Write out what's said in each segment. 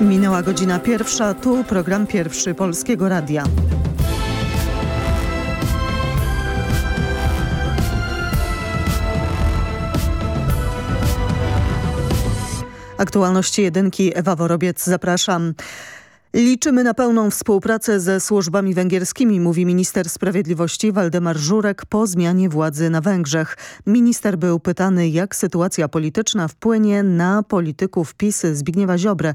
Minęła godzina pierwsza, tu program pierwszy Polskiego Radia. Aktualności jedynki Ewa Worobiec, zapraszam. Liczymy na pełną współpracę ze służbami węgierskimi, mówi minister sprawiedliwości Waldemar Żurek po zmianie władzy na Węgrzech. Minister był pytany, jak sytuacja polityczna wpłynie na polityków PiS Zbigniewa Ziobrę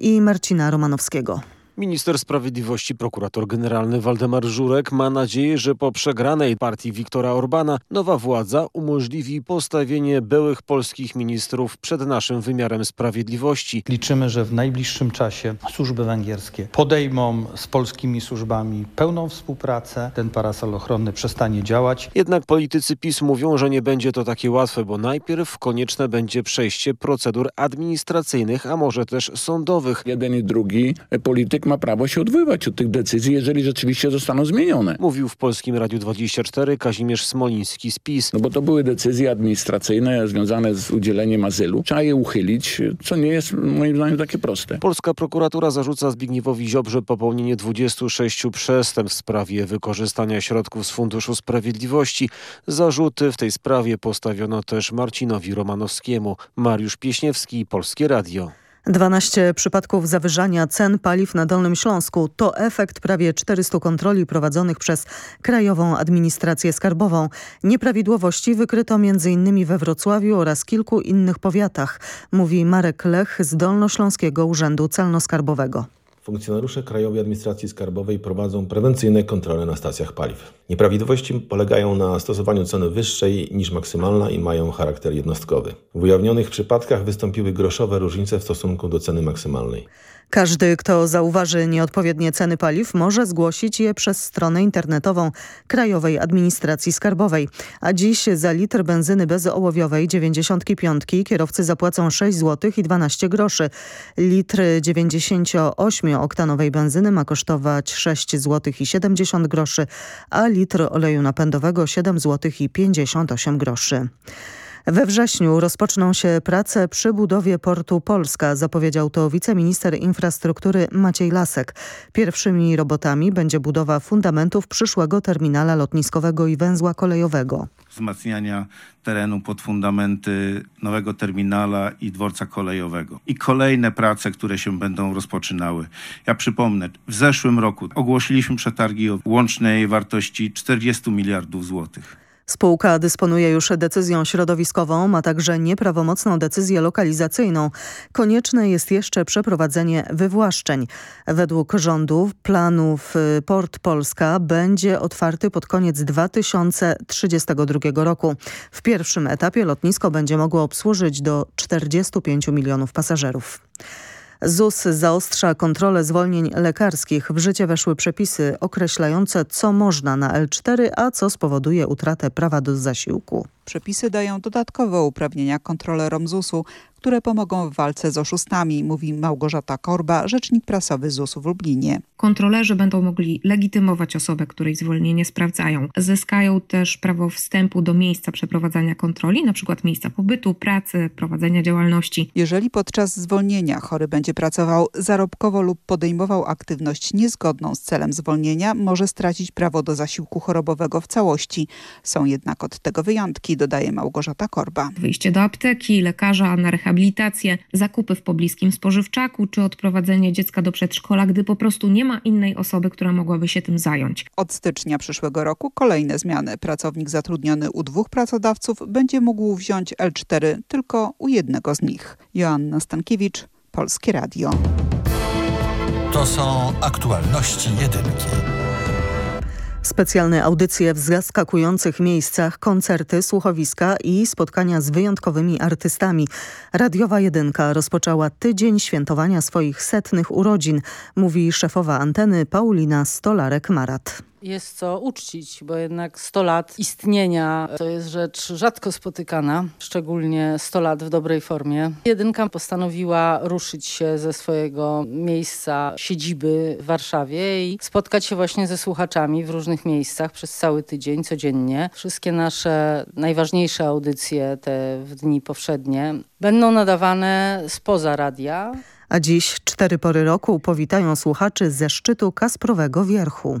i Marcina Romanowskiego. Minister Sprawiedliwości prokurator generalny Waldemar Żurek ma nadzieję, że po przegranej partii Viktora Orbana nowa władza umożliwi postawienie byłych polskich ministrów przed naszym wymiarem sprawiedliwości. Liczymy, że w najbliższym czasie służby węgierskie podejmą z polskimi służbami pełną współpracę. Ten parasol ochronny przestanie działać. Jednak politycy PiS mówią, że nie będzie to takie łatwe, bo najpierw konieczne będzie przejście procedur administracyjnych, a może też sądowych. Jeden i drugi polityk ma prawo się odwoływać od tych decyzji, jeżeli rzeczywiście zostaną zmienione. Mówił w Polskim Radiu 24 Kazimierz Smoliński z PiS. No bo to były decyzje administracyjne związane z udzieleniem azylu. Trzeba je uchylić, co nie jest moim zdaniem takie proste. Polska prokuratura zarzuca Zbigniewowi Ziobrze popełnienie 26 przestępstw w sprawie wykorzystania środków z Funduszu Sprawiedliwości. Zarzuty w tej sprawie postawiono też Marcinowi Romanowskiemu. Mariusz Pieśniewski, Polskie Radio. 12 przypadków zawyżania cen paliw na Dolnym Śląsku to efekt prawie 400 kontroli prowadzonych przez Krajową Administrację Skarbową. Nieprawidłowości wykryto m.in. we Wrocławiu oraz kilku innych powiatach, mówi Marek Lech z Dolnośląskiego Urzędu Celno-Skarbowego. Funkcjonariusze Krajowej Administracji Skarbowej prowadzą prewencyjne kontrole na stacjach paliw. Nieprawidłowości polegają na stosowaniu ceny wyższej niż maksymalna i mają charakter jednostkowy. W ujawnionych przypadkach wystąpiły groszowe różnice w stosunku do ceny maksymalnej. Każdy, kto zauważy nieodpowiednie ceny paliw, może zgłosić je przez stronę internetową Krajowej Administracji Skarbowej. A dziś za litr benzyny bezołowiowej 95 kierowcy zapłacą 6 zł i 12 groszy. Litr 98-oktanowej benzyny ma kosztować 6 zł i 70 groszy, a litr oleju napędowego 7 zł i 58 groszy. We wrześniu rozpoczną się prace przy budowie portu Polska, zapowiedział to wiceminister infrastruktury Maciej Lasek. Pierwszymi robotami będzie budowa fundamentów przyszłego terminala lotniskowego i węzła kolejowego. Wzmacniania terenu pod fundamenty nowego terminala i dworca kolejowego. I kolejne prace, które się będą rozpoczynały. Ja przypomnę, w zeszłym roku ogłosiliśmy przetargi o łącznej wartości 40 miliardów złotych. Spółka dysponuje już decyzją środowiskową, ma także nieprawomocną decyzję lokalizacyjną. Konieczne jest jeszcze przeprowadzenie wywłaszczeń. Według rządu planów y, Port Polska będzie otwarty pod koniec 2032 roku. W pierwszym etapie lotnisko będzie mogło obsłużyć do 45 milionów pasażerów. ZUS zaostrza kontrolę zwolnień lekarskich. W życie weszły przepisy określające, co można na L4, a co spowoduje utratę prawa do zasiłku. Przepisy dają dodatkowe uprawnienia kontrolerom ZUS-u, które pomogą w walce z oszustami, mówi Małgorzata Korba, rzecznik prasowy ZUS-u w Lublinie. Kontrolerzy będą mogli legitymować osobę, której zwolnienie sprawdzają. Zyskają też prawo wstępu do miejsca przeprowadzania kontroli, np. miejsca pobytu, pracy, prowadzenia działalności. Jeżeli podczas zwolnienia chory będzie pracował zarobkowo lub podejmował aktywność niezgodną z celem zwolnienia, może stracić prawo do zasiłku chorobowego w całości. Są jednak od tego wyjątki, dodaje Małgorzata Korba. Wyjście do apteki, lekarza na rehabilitację, zakupy w pobliskim spożywczaku czy odprowadzenie dziecka do przedszkola, gdy po prostu nie ma innej osoby, która mogłaby się tym zająć. Od stycznia przyszłego roku kolejne zmiany. Pracownik zatrudniony u dwóch pracodawców będzie mógł wziąć L4 tylko u jednego z nich. Joanna Stankiewicz, Polskie Radio. To są aktualności jedynki. Specjalne audycje w zaskakujących miejscach, koncerty, słuchowiska i spotkania z wyjątkowymi artystami. Radiowa Jedynka rozpoczęła tydzień świętowania swoich setnych urodzin, mówi szefowa anteny Paulina Stolarek-Marat. Jest co uczcić, bo jednak 100 lat istnienia to jest rzecz rzadko spotykana, szczególnie 100 lat w dobrej formie. Jedynka postanowiła ruszyć się ze swojego miejsca siedziby w Warszawie i spotkać się właśnie ze słuchaczami w różnych miejscach przez cały tydzień, codziennie. Wszystkie nasze najważniejsze audycje, te w dni powszednie, będą nadawane spoza radia. A dziś cztery pory roku powitają słuchaczy ze szczytu Kasprowego Wierchu.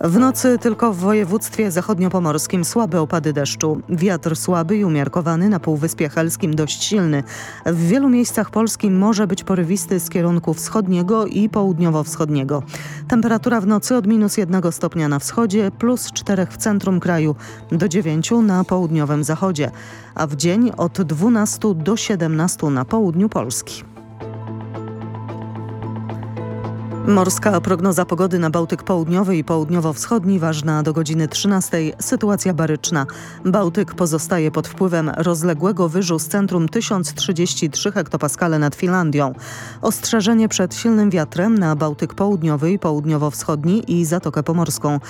W nocy tylko w województwie zachodniopomorskim słabe opady deszczu. Wiatr słaby i umiarkowany na Półwyspie Helskim dość silny. W wielu miejscach Polski może być porywisty z kierunku wschodniego i południowo-wschodniego. Temperatura w nocy od minus jednego stopnia na wschodzie, plus czterech w centrum kraju, do dziewięciu na południowym zachodzie, a w dzień od 12 do 17 na południu Polski. Morska prognoza pogody na Bałtyk Południowy i Południowo-Wschodni ważna do godziny 13. Sytuacja baryczna. Bałtyk pozostaje pod wpływem rozległego wyżu z centrum 1033 hektopaskale nad Finlandią. Ostrzeżenie przed silnym wiatrem na Bałtyk Południowy i Południowo-Wschodni i Zatokę Pomorską.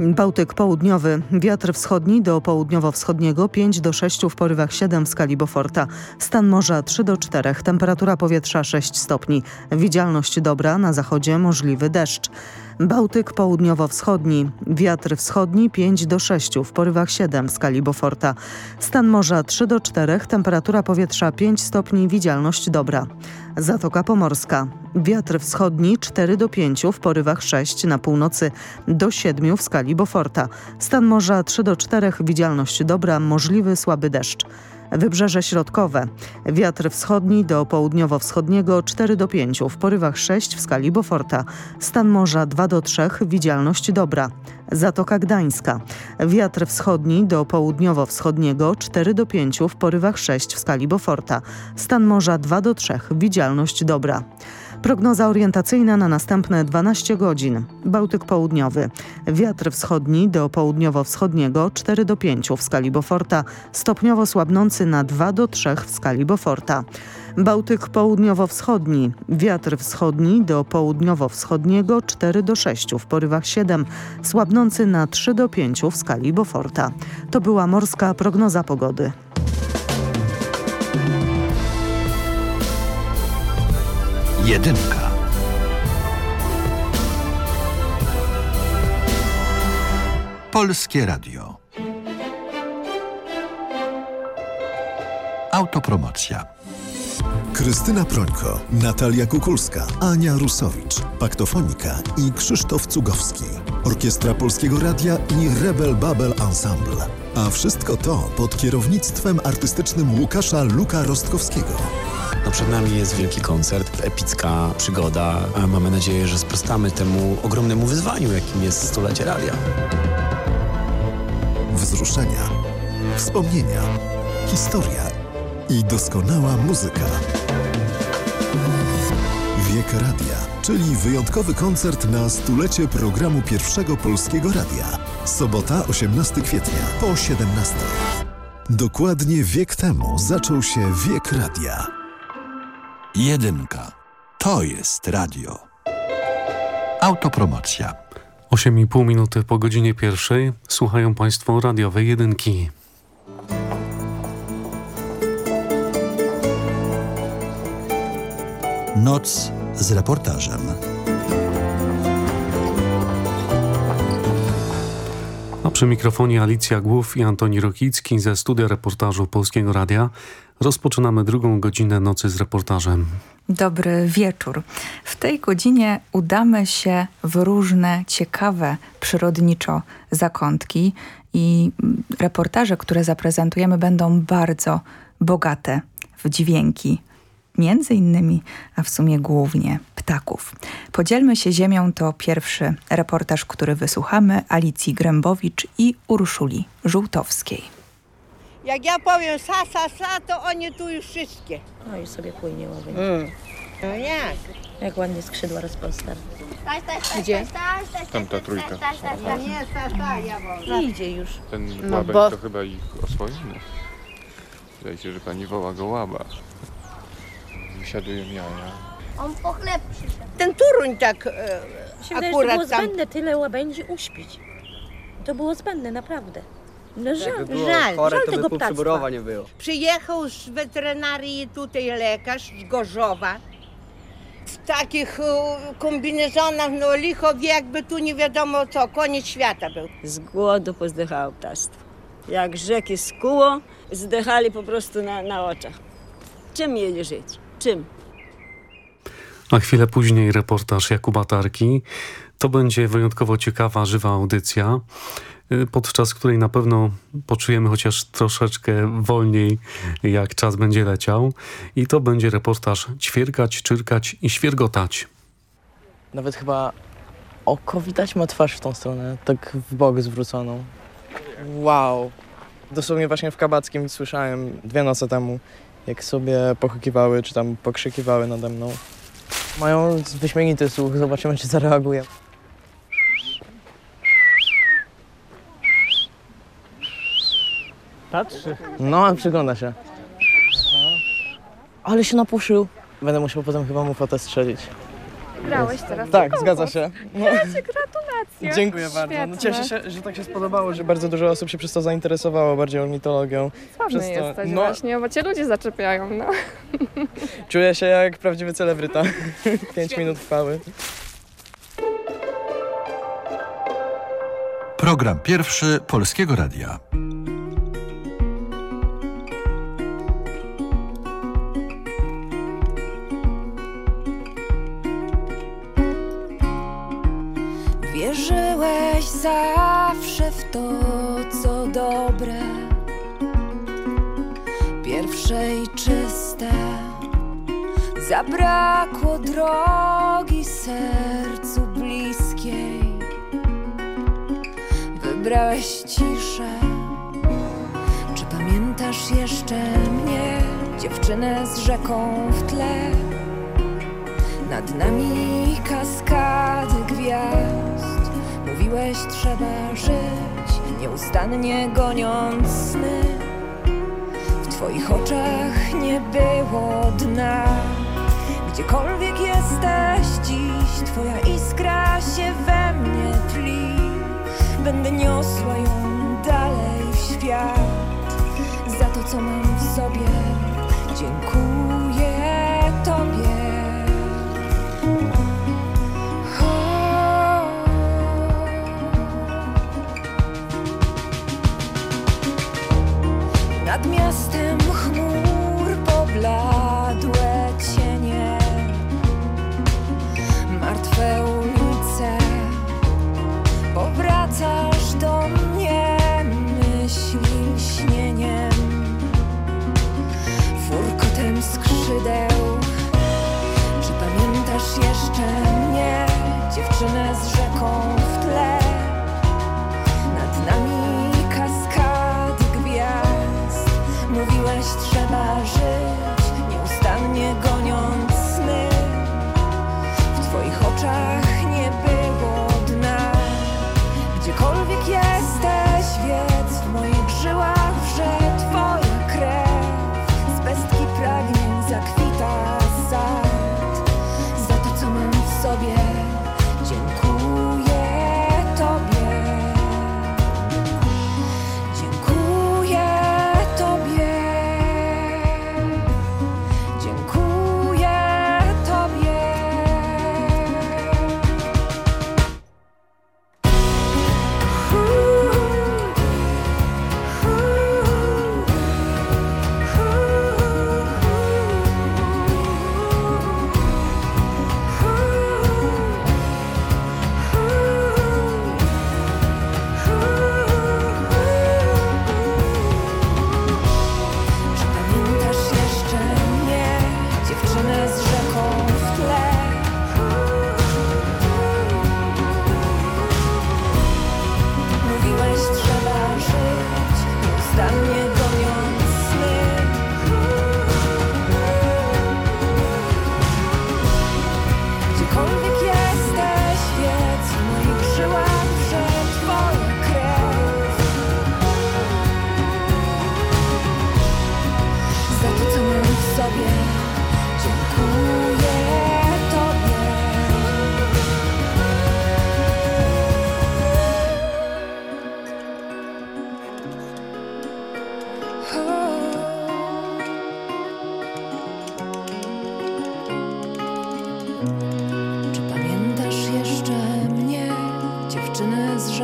Bałtyk południowy, wiatr wschodni do południowo-wschodniego 5 do 6 w porywach 7 w skali Beauforta. Stan morza 3 do 4, temperatura powietrza 6 stopni. Widzialność dobra, na zachodzie możliwy deszcz. Bałtyk południowo-wschodni, wiatr wschodni 5 do 6 w porywach 7 w skali Beauforta. Stan morza 3 do 4, temperatura powietrza 5 stopni, widzialność dobra. Zatoka Pomorska. Wiatr wschodni 4 do 5 w porywach 6 na północy do 7 w skali Beauforta. Stan morza 3 do 4, widzialność dobra, możliwy słaby deszcz. Wybrzeże środkowe. Wiatr wschodni do południowo-wschodniego 4 do 5, w porywach 6 w skali Beauforta. Stan morza 2 do 3, widzialność dobra. Zatoka Gdańska. Wiatr wschodni do południowo-wschodniego 4 do 5, w porywach 6 w skali Beauforta. Stan morza 2 do 3, widzialność dobra. Prognoza orientacyjna na następne 12 godzin. Bałtyk południowy. Wiatr wschodni do południowo-wschodniego 4 do 5 w skali Beauforta, stopniowo słabnący na 2 do 3 w skali Beauforta. Bałtyk południowo-wschodni. Wiatr wschodni do południowo-wschodniego 4 do 6 w porywach 7, słabnący na 3 do 5 w skali Beauforta. To była morska prognoza pogody. Jedynka. Polskie Radio. Autopromocja. Krystyna Prońko, Natalia Kukulska, Ania Rusowicz, Paktofonika i Krzysztof Cugowski. Orkiestra Polskiego Radia i Rebel Babel Ensemble. A wszystko to pod kierownictwem artystycznym Łukasza Luka Rostkowskiego. No przed nami jest wielki koncert, epicka przygoda. Mamy nadzieję, że sprostamy temu ogromnemu wyzwaniu, jakim jest stulecie radia. Wzruszenia, wspomnienia, historia i doskonała muzyka. Wiek Radia, czyli wyjątkowy koncert na stulecie programu Pierwszego Polskiego Radia. Sobota, 18 kwietnia po 17. Dokładnie wiek temu zaczął się Wiek Radia. Jedynka. To jest radio. Autopromocja. 8,5 minuty po godzinie pierwszej słuchają Państwo radiowej jedynki. Noc z reportażem. A przy mikrofonie Alicja Głów i Antoni Rokicki ze studia reportażu Polskiego Radia rozpoczynamy drugą godzinę Nocy z reportażem. Dobry wieczór. W tej godzinie udamy się w różne ciekawe przyrodniczo zakątki i reportaże, które zaprezentujemy będą bardzo bogate w dźwięki, między innymi, a w sumie głównie ptaków. Podzielmy się ziemią to pierwszy reportaż, który wysłuchamy Alicji Grębowicz i Urszuli Żółtowskiej. Jak ja powiem sa, sa, sa, to oni tu już wszystkie. No i sobie płynie łowiem. Mm. No jak? Jak ładnie skrzydła rozpostar. Gdzie? Tam ta trójka. Nie, sa, sa, ja wolę. Idzie już. Ten No łabędź bo- to chyba ich oswojony. Wydaje się, że pani woła go łaba. Wysiadują jaja. On po chleb przyszedł. Ten turuń tak e, Mi się wydaje, że to było akurat tam... zbędne tyle łabędzi uśpić. To było zbędne, naprawdę. No żal, Jakby było żal, chore, żal to by tego pół ptactwa. Przyborowa nie było. Przyjechał z weterynarii tutaj lekarz z Gorzowa. W takich e, kombinezonach, no licho wie, jakby tu nie wiadomo co, koniec świata był. Z głodu pozdychało ptactwo. Jak rzeki skuło, zdychali po prostu na, na oczach. Czym mieli żyć? Czym? A chwilę później reportaż Jakuba Tarki. To będzie wyjątkowo ciekawa, żywa audycja, podczas której na pewno poczujemy chociaż troszeczkę wolniej, jak czas będzie leciał. I to będzie reportaż ćwierkać, czyrkać i świergotać. Nawet chyba oko widać ma twarz w tą stronę, tak w bok zwróconą. Wow. Dosłownie właśnie w Kabackim słyszałem dwie noce temu, jak sobie pochukiwały czy tam pokrzykiwały nade mną. Mają wyśmienity słuch, zobaczymy czy zareaguje. Patrzy. No, przygląda się. Ale się napuszył. Będę musiał potem chyba mu fotę strzelić. Grałeś teraz Tak, zgadza się. No. Gratulacje. Dziękuję bardzo. No, cieszę się, że tak się spodobało, że bardzo dużo osób się przez to zainteresowało bardziej ornitologią. Sławny Przez to- jesteś no, właśnie, bo cię ludzie zaczepiają, no. Czuję się jak prawdziwy celebryta. Pięć minut chwały. Program pierwszy Polskiego Radia. Zawsze w to, co dobre, pierwsze i czyste. Zabrakło drogi sercu bliskiej. Wybrałeś ciszę. Czy pamiętasz jeszcze mnie, dziewczynę z rzeką w tle? Nad nami kaskady gwiazd Mówiłeś trzeba żyć Nieustannie goniąc sny. W twoich oczach nie było dna. Gdziekolwiek jesteś dziś Twoja iskra się we mnie tli. Będę niosła ją dalej w świat Za to co mam w sobie Nad miastem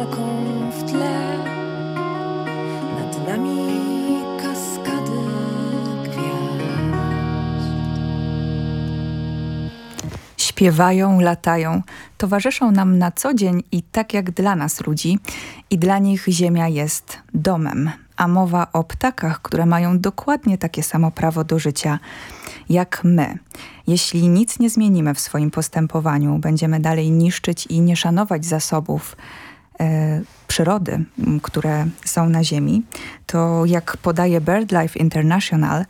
rzeką w tle. Nad nami kaskady gwiazd. Śpiewają, latają, towarzyszą nam na co dzień i tak jak dla nas ludzi, i dla nich ziemia jest domem. A mowa o ptakach, które mają dokładnie takie samo prawo do życia jak my. Jeśli nic nie zmienimy w swoim postępowaniu, będziemy dalej niszczyć i nie szanować zasobów przyrody, m, które są na Ziemi, to jak podaje BirdLife International,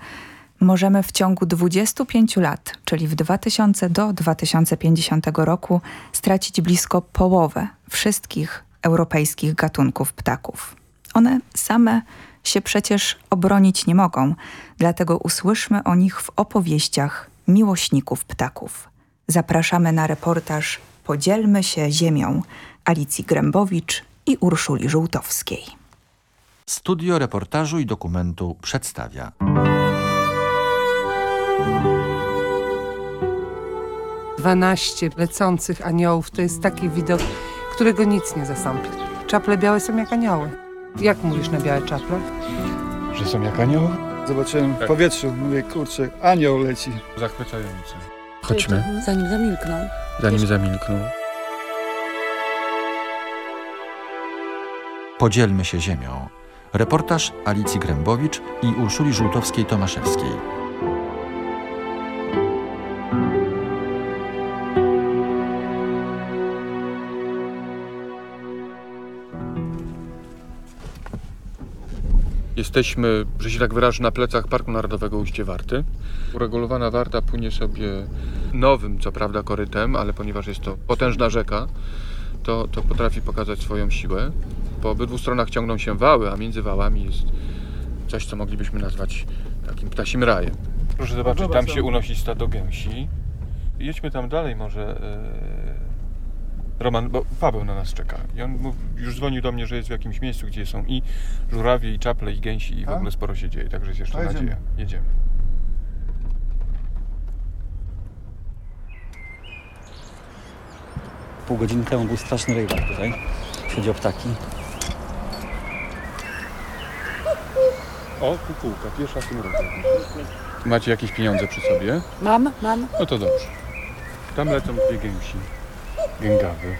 możemy w ciągu 25 lat, czyli w 2000 do 2050 roku, stracić blisko połowę wszystkich europejskich gatunków ptaków. One same się przecież obronić nie mogą, dlatego usłyszmy o nich w opowieściach miłośników ptaków. Zapraszamy na reportaż Podzielmy się ziemią Alicji Grębowicz i Urszuli Żółtowskiej. Studio reportażu i dokumentu przedstawia. Dwanaście lecących aniołów to jest taki widok, którego nic nie zastąpi. Czaple białe są jak anioły. Jak mówisz na białe czaple? Że są jak anioł? Zobaczyłem w powietrzu, mówię, kurczę, anioł leci. Zachwycające. Chodźmy, Zanim zamilkną. zanim zamilkną. Podzielmy się ziemią. Reportaż Alicji Grębowicz i Urszuli Żółtowskiej-Tomaszewskiej. Jesteśmy, że się tak wyrażę, na plecach Parku Narodowego Ujście Warty. Uregulowana Warta płynie sobie nowym, co prawda, korytem, ale ponieważ jest to potężna rzeka, to, to potrafi pokazać swoją siłę. Po obydwu stronach ciągną się wały, a między wałami jest coś, co moglibyśmy nazwać takim ptasim rajem. Proszę zobaczyć, tam się unosi stado gęsi. Jedźmy tam dalej może. e, Roman, bo Paweł na nas czeka i on mów, już dzwonił do mnie, że jest w jakimś miejscu, gdzie są i żurawie, i czaple, i gęsi i w A? ogóle sporo się dzieje, także jest jeszcze jedziemy. nadzieja. Jedziemy. Pół godziny temu był straszny rejwar tutaj. Chodzi o ptaki. O, kukułka, pierwsza w tym roku. Macie jakieś pieniądze przy sobie? Mam, mam. No to dobrze. Tam lecą dwie gęsi. Gęgawy.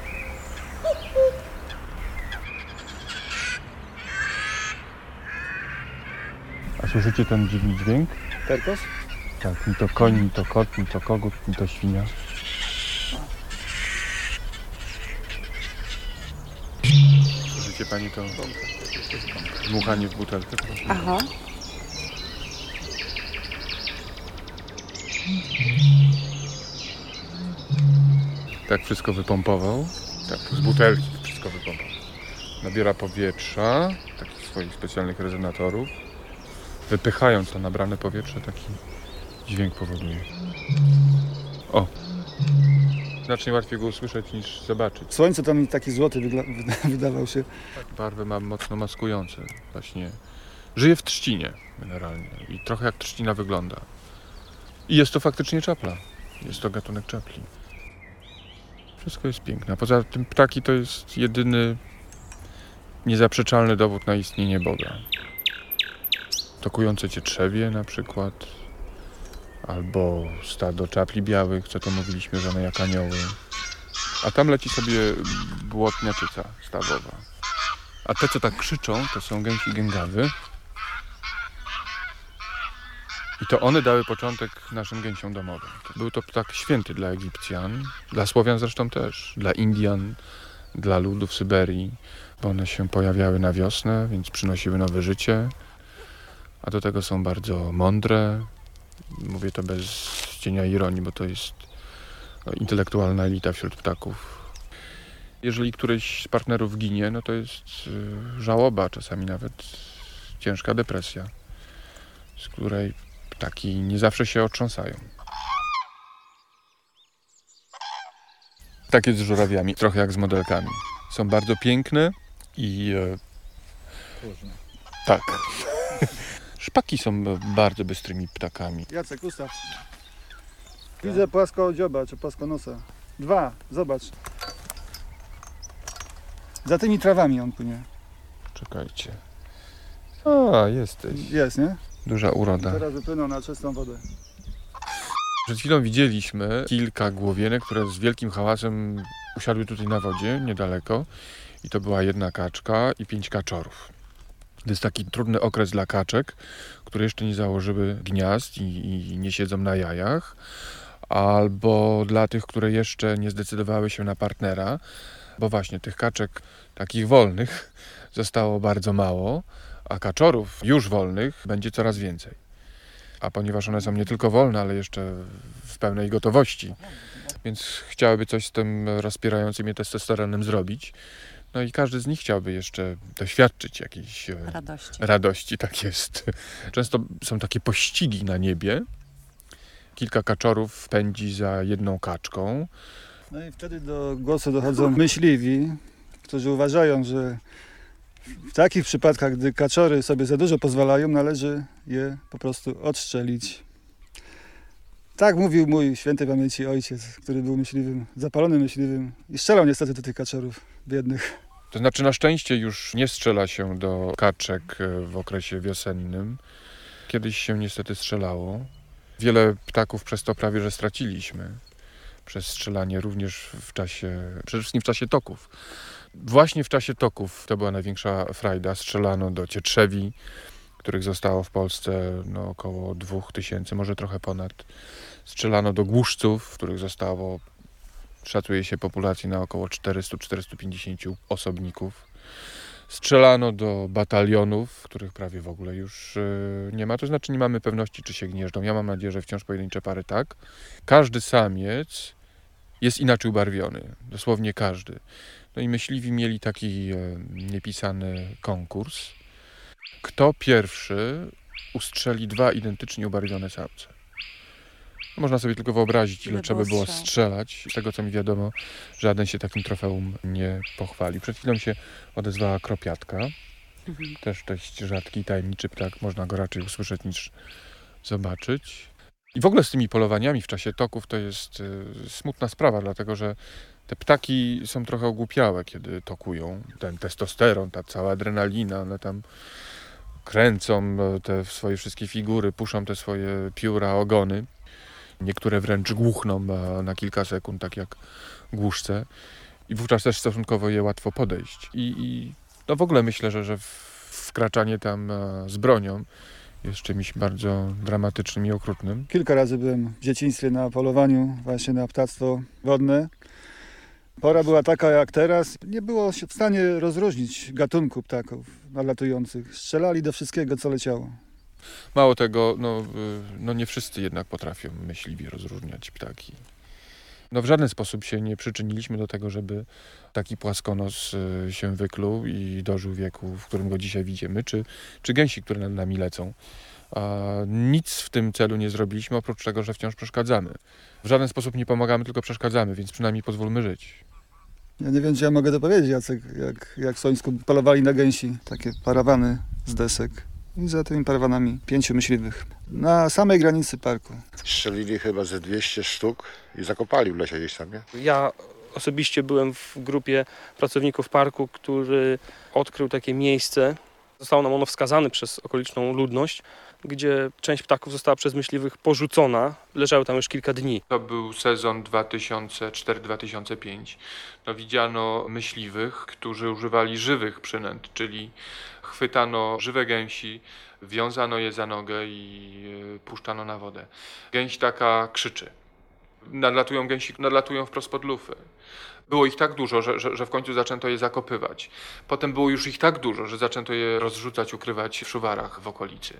A słyszycie ten dziwny dźwięk? Terkos? Tak, ni to koń, ni to kot, ni to kogut, ni to świnia. Pani to dmuchanie w butelkę? Aha. Tak wszystko wypompował. Tak, z butelki wszystko wypompował. Nabiera powietrza, takich swoich specjalnych rezonatorów. Wypychając to nabrane powietrze, taki dźwięk powoduje. O! Znacznie łatwiej go usłyszeć niż zobaczyć. Słońce tam mi taki złoty wygla- wyda- wydawał się. Barwy ma mocno maskujące. Właśnie żyje w trzcinie generalnie i trochę jak trzcina wygląda. I jest to faktycznie czapla. Jest to gatunek czapli. Wszystko jest piękne. Poza tym ptaki to jest jedyny niezaprzeczalny dowód na istnienie Boga. Tokujące cię trzewie na przykład, albo stado czapli białych, co to mówiliśmy, że one jak anioły. A tam leci sobie błotniaczyca stawowa. A te, co tak krzyczą, to są gęsi gęgawy. I to one dały początek naszym gęsiom domowym. Był to ptak święty dla Egipcjan, dla Słowian zresztą też, dla Indian, dla ludów Syberii, bo one się pojawiały na wiosnę, więc przynosiły nowe życie. A do tego są bardzo mądre. Mówię to bez cienia ironii, bo to jest no, intelektualna elita wśród ptaków. Jeżeli któryś z partnerów ginie, no to jest y, żałoba, czasami nawet ciężka depresja, z której ptaki nie zawsze się otrząsają. Tak jest z żurawiami, trochę jak z modelkami. Są bardzo piękne i... E, tak. Szpaki są bardzo bystrymi ptakami. Jacek, ustaw. Widzę płasko dzioba, czy płasko nosa. Dwa, zobacz. Za tymi trawami on płynie. Czekajcie. A, jesteś. Jest, nie? Duża uroda. Teraz wypłynął na czystą wodę. Przed chwilą widzieliśmy kilka głowienek, które z wielkim hałasem usiadły tutaj na wodzie, niedaleko. I to była jedna kaczka i pięć kaczorów. To jest taki trudny okres dla kaczek, które jeszcze nie założyły gniazd i, i nie siedzą na jajach. Albo dla tych, które jeszcze nie zdecydowały się na partnera, bo właśnie tych kaczek takich wolnych zostało bardzo mało, a kaczorów już wolnych będzie coraz więcej. A ponieważ one są nie tylko wolne, ale jeszcze w pełnej gotowości, więc chciałyby coś z tym rozpierającym je testosteronem zrobić. No i każdy z nich chciałby jeszcze doświadczyć jakiejś e, Radości. radości, tak jest. Często są takie pościgi na niebie. Kilka kaczorów pędzi za jedną kaczką. No i wtedy do głosu dochodzą myśliwi, którzy uważają, że w takich przypadkach, gdy kaczory sobie za dużo pozwalają, należy je po prostu odstrzelić. Tak mówił mój świętej pamięci ojciec, który był myśliwym, zapalonym myśliwym i strzelał niestety do tych kaczorów biednych. To znaczy na szczęście już nie strzela się do kaczek e, w okresie wiosennym. Kiedyś się niestety strzelało. Wiele ptaków przez to prawie że straciliśmy. Przez strzelanie również w czasie, przede wszystkim w czasie toków. Właśnie w czasie toków to była największa frajda. Strzelano do cietrzewi, których zostało w Polsce no, około 2000, może trochę ponad. Strzelano do głuszców, których zostało, szacuje się, populacji na około 400-450 osobników. Strzelano do batalionów, których prawie w ogóle już yy, nie ma. To znaczy nie mamy pewności, czy się gnieżdżą. Ja mam nadzieję, że wciąż pojedyncze pary tak. Każdy samiec jest inaczej ubarwiony. Dosłownie każdy. No i myśliwi mieli taki e, niepisany konkurs. Kto pierwszy ustrzeli dwa identycznie ubarwione samce? No, Można sobie tylko wyobrazić, ile Ile trzeba było strzał. strzelać. Z tego co mi wiadomo, żaden się takim trofeum nie pochwali. Przed chwilą się odezwała kropiatka. Mhm. Też dość rzadki, tajemniczy ptak. Można go raczej usłyszeć niż zobaczyć. I w ogóle z tymi polowaniami w czasie toków to jest y, smutna sprawa, dlatego że te ptaki są trochę ogłupiałe, kiedy tokują. Ten testosteron, ta cała adrenalina, one tam kręcą e, te swoje wszystkie figury, puszczą te swoje pióra, ogony. Niektóre wręcz głuchną na kilka sekund, tak jak głuszce. I wówczas też stosunkowo je łatwo podejść. I, i no w ogóle myślę, że, że wkraczanie tam e, z bronią jest czymś bardzo dramatycznym i okrutnym. Kilka razy byłem w dzieciństwie na polowaniu właśnie na ptactwo wodne. Pora była taka jak teraz. Nie było się w stanie rozróżnić gatunku ptaków nadlatujących. Strzelali do wszystkiego, co leciało. Mało tego, no, y, no nie wszyscy jednak potrafią myśliwie rozróżniać ptaki. No w żaden sposób się nie przyczyniliśmy do tego, żeby taki płaskonos y, się wykluł i dożył wieku, w którym go dzisiaj widzimy, czy, czy gęsi, które nad nami lecą. A nic w tym celu nie zrobiliśmy, oprócz tego, że wciąż przeszkadzamy. W żaden sposób nie pomagamy, tylko przeszkadzamy, więc przynajmniej pozwólmy żyć. Ja nie wiem, czy ja mogę to powiedzieć, Jacek, jak, jak w Sońsku polowali na gęsi. Takie parawany z desek. I za tymi parawanami pięciu myśliwych. Na samej granicy parku. Strzelili chyba ze 200 sztuk i zakopali w lesie gdzieś tam, nie? Ja osobiście byłem w grupie pracowników parku, który odkrył takie miejsce. Zostało nam ono wskazane przez okoliczną ludność, gdzie część ptaków została przez myśliwych porzucona. Leżały tam już kilka dni. To był sezon 2004-2005. No, widziano myśliwych, którzy używali żywych przynęt, czyli chwytano żywe gęsi, wiązano je za nogę i e, puszczano na wodę. Gęś taka krzyczy. Nadlatują gęsi, nadlatują wprost pod lufy. Było ich tak dużo, że, że, że w końcu zaczęto je zakopywać. Potem było już ich tak dużo, że zaczęto je rozrzucać, ukrywać w szuwarach w okolicy.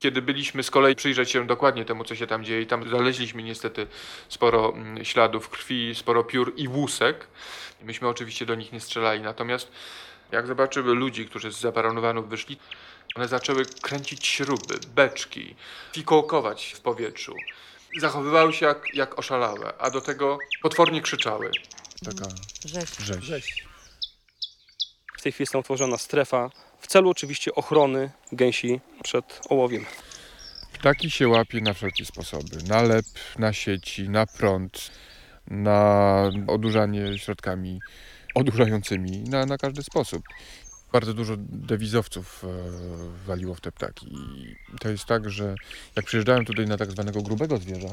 Kiedy byliśmy z kolei przyjrzeć się dokładnie temu, co się tam dzieje, tam znaleźliśmy niestety sporo mm, śladów krwi, sporo piór i łusek. Myśmy oczywiście do nich nie strzelali, natomiast jak zobaczyły ludzi, którzy z zabaronowanów wyszli, one zaczęły kręcić śruby, beczki, fikołkować w powietrzu. Zachowywały się jak, jak oszalałe, a do tego potwornie krzyczały. Taka Rzeź. rzeź. W tej chwili jest tam utworzona strefa w celu oczywiście ochrony gęsi przed ołowiem. Ptaki się łapie na wszelkie sposoby. Na lep, na sieci, na prąd, na odurzanie środkami odurzającymi na, na każdy sposób. Bardzo dużo dewizowców e, waliło w te ptaki. I to jest tak, że jak przyjeżdżają tutaj na tak zwanego grubego zwierza,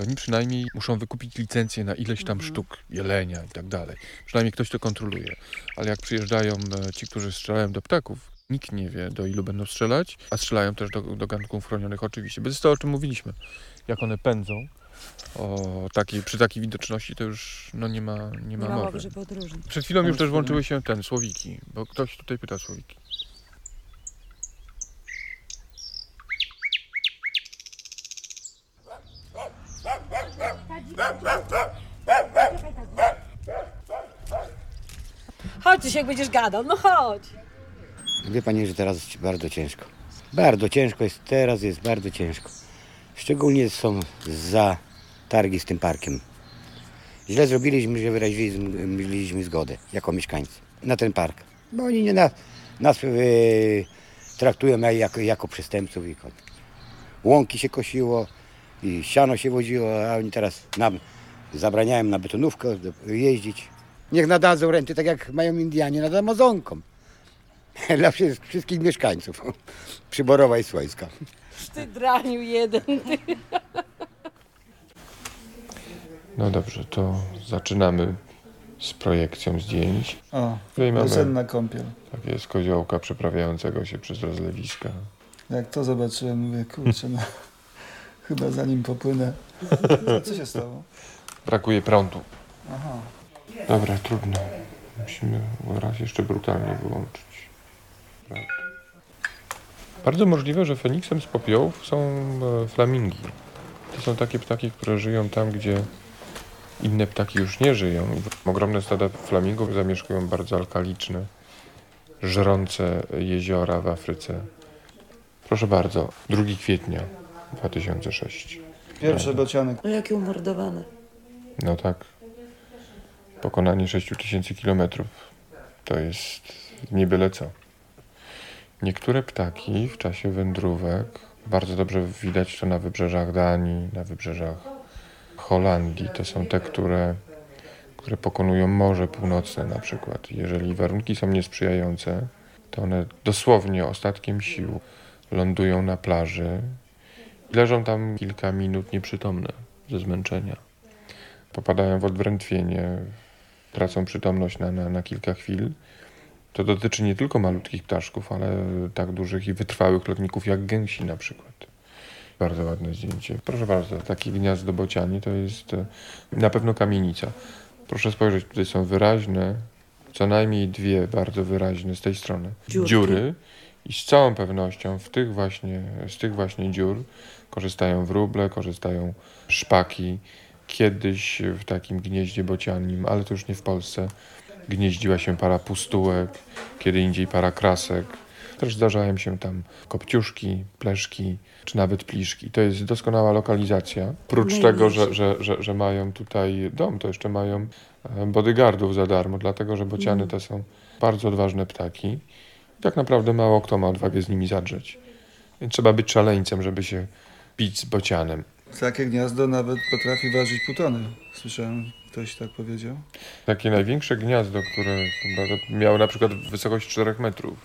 to oni przynajmniej muszą wykupić licencję na ileś tam sztuk jelenia i tak dalej. Przynajmniej ktoś to kontroluje. Ale jak przyjeżdżają e, ci, którzy strzelają do ptaków, nikt nie wie, do ilu będą strzelać, a strzelają też do, do ganków chronionych oczywiście. Bez to, o czym mówiliśmy. Jak one pędzą, o takiej, przy takiej widoczności to już no, nie ma, nie ma Nie ma mowy. mowy. Przed chwilą już też włączyły się ten, słowiki, bo ktoś tutaj pyta słowiki. Chodź, Tysiek, będziesz gadał, no chodź. Wie pani, że teraz jest bardzo ciężko. Bardzo ciężko jest, teraz jest bardzo ciężko. Szczególnie są za targi z tym parkiem. Źle zrobiliśmy, że wyraziliśmy zgodę jako mieszkańcy na ten park. Bo oni nie nas, nas e, traktują jak- jako, jako przestępców. I łąki się kosiło i siano się woziło, a oni teraz nam zabraniają na betonówkę jeździć. Niech nadadzą renty tak jak mają Indianie nad Amazonką. Dla wszy- wszystkich mieszkańców Przyborowa i Słońska. Ty jeden, ty. No dobrze, to zaczynamy z projekcją zdjęć. O, Tutaj mamy wiosenna kąpiel. tak jest koziołka przeprawiającego się przez rozlewiska. Jak to zobaczyłem, mówię, kurczę, no, chyba zanim popłynę. Co się stało? Brakuje prądu. Aha. Dobra, trudno. Musimy raz jeszcze brutalnie wyłączyć. Prawda. Bardzo możliwe, że Feniksem z popiołów są e, flamingi. To są takie ptaki, które żyją tam, gdzie inne ptaki już nie żyją. Ogromne stada flamingów zamieszkują bardzo alkaliczne, żrące jeziora w Afryce. Proszę bardzo, 2 kwietnia 2006. Pierwszy bocianek. No jakie umordowane. No tak. Pokonanie 6000 kilometrów to jest nie byle co. Niektóre ptaki w czasie wędrówek, bardzo dobrze widać to na wybrzeżach Danii, na wybrzeżach Holandii, to są te, które, które pokonują Morze Północne na przykład. Jeżeli warunki są niesprzyjające, to one dosłownie ostatkiem sił lądują na plaży i leżą tam kilka minut nieprzytomne ze zmęczenia popadają w odwrętwienie, tracą przytomność na, na, na kilka chwil. To dotyczy nie tylko malutkich ptaszków, ale tak dużych i wytrwałych lotników jak gęsi na przykład. Bardzo ładne zdjęcie. Proszę bardzo, takie gniazdo bociani to jest e, na pewno kamienica. Proszę spojrzeć, tutaj są wyraźne, co najmniej dwie bardzo wyraźne z tej strony Dziurki. dziury i z całą pewnością w tych właśnie, z tych właśnie dziur korzystają wróble, korzystają szpaki. Kiedyś w takim gnieździe bocianim, ale to już nie w Polsce, gnieździła się para pustułek, kiedy indziej para krasek. Też zdarzają się tam kopciuszki, pleszki, czy nawet pliszki. To jest doskonała lokalizacja. Prócz No i tego, że, że, że, że mają tutaj dom, to jeszcze mają e, bodyguardów za darmo, dlatego że bociany to są bardzo odważne ptaki. Tak naprawdę mało kto ma odwagę z nimi zadrzeć. Więc trzeba być szaleńcem, żeby się bić z bocianem. Takie gniazdo nawet potrafi ważyć pół tony. Słyszałem, ktoś tak powiedział. Takie największe gniazdo, które miało na przykład wysokość 4 metrów.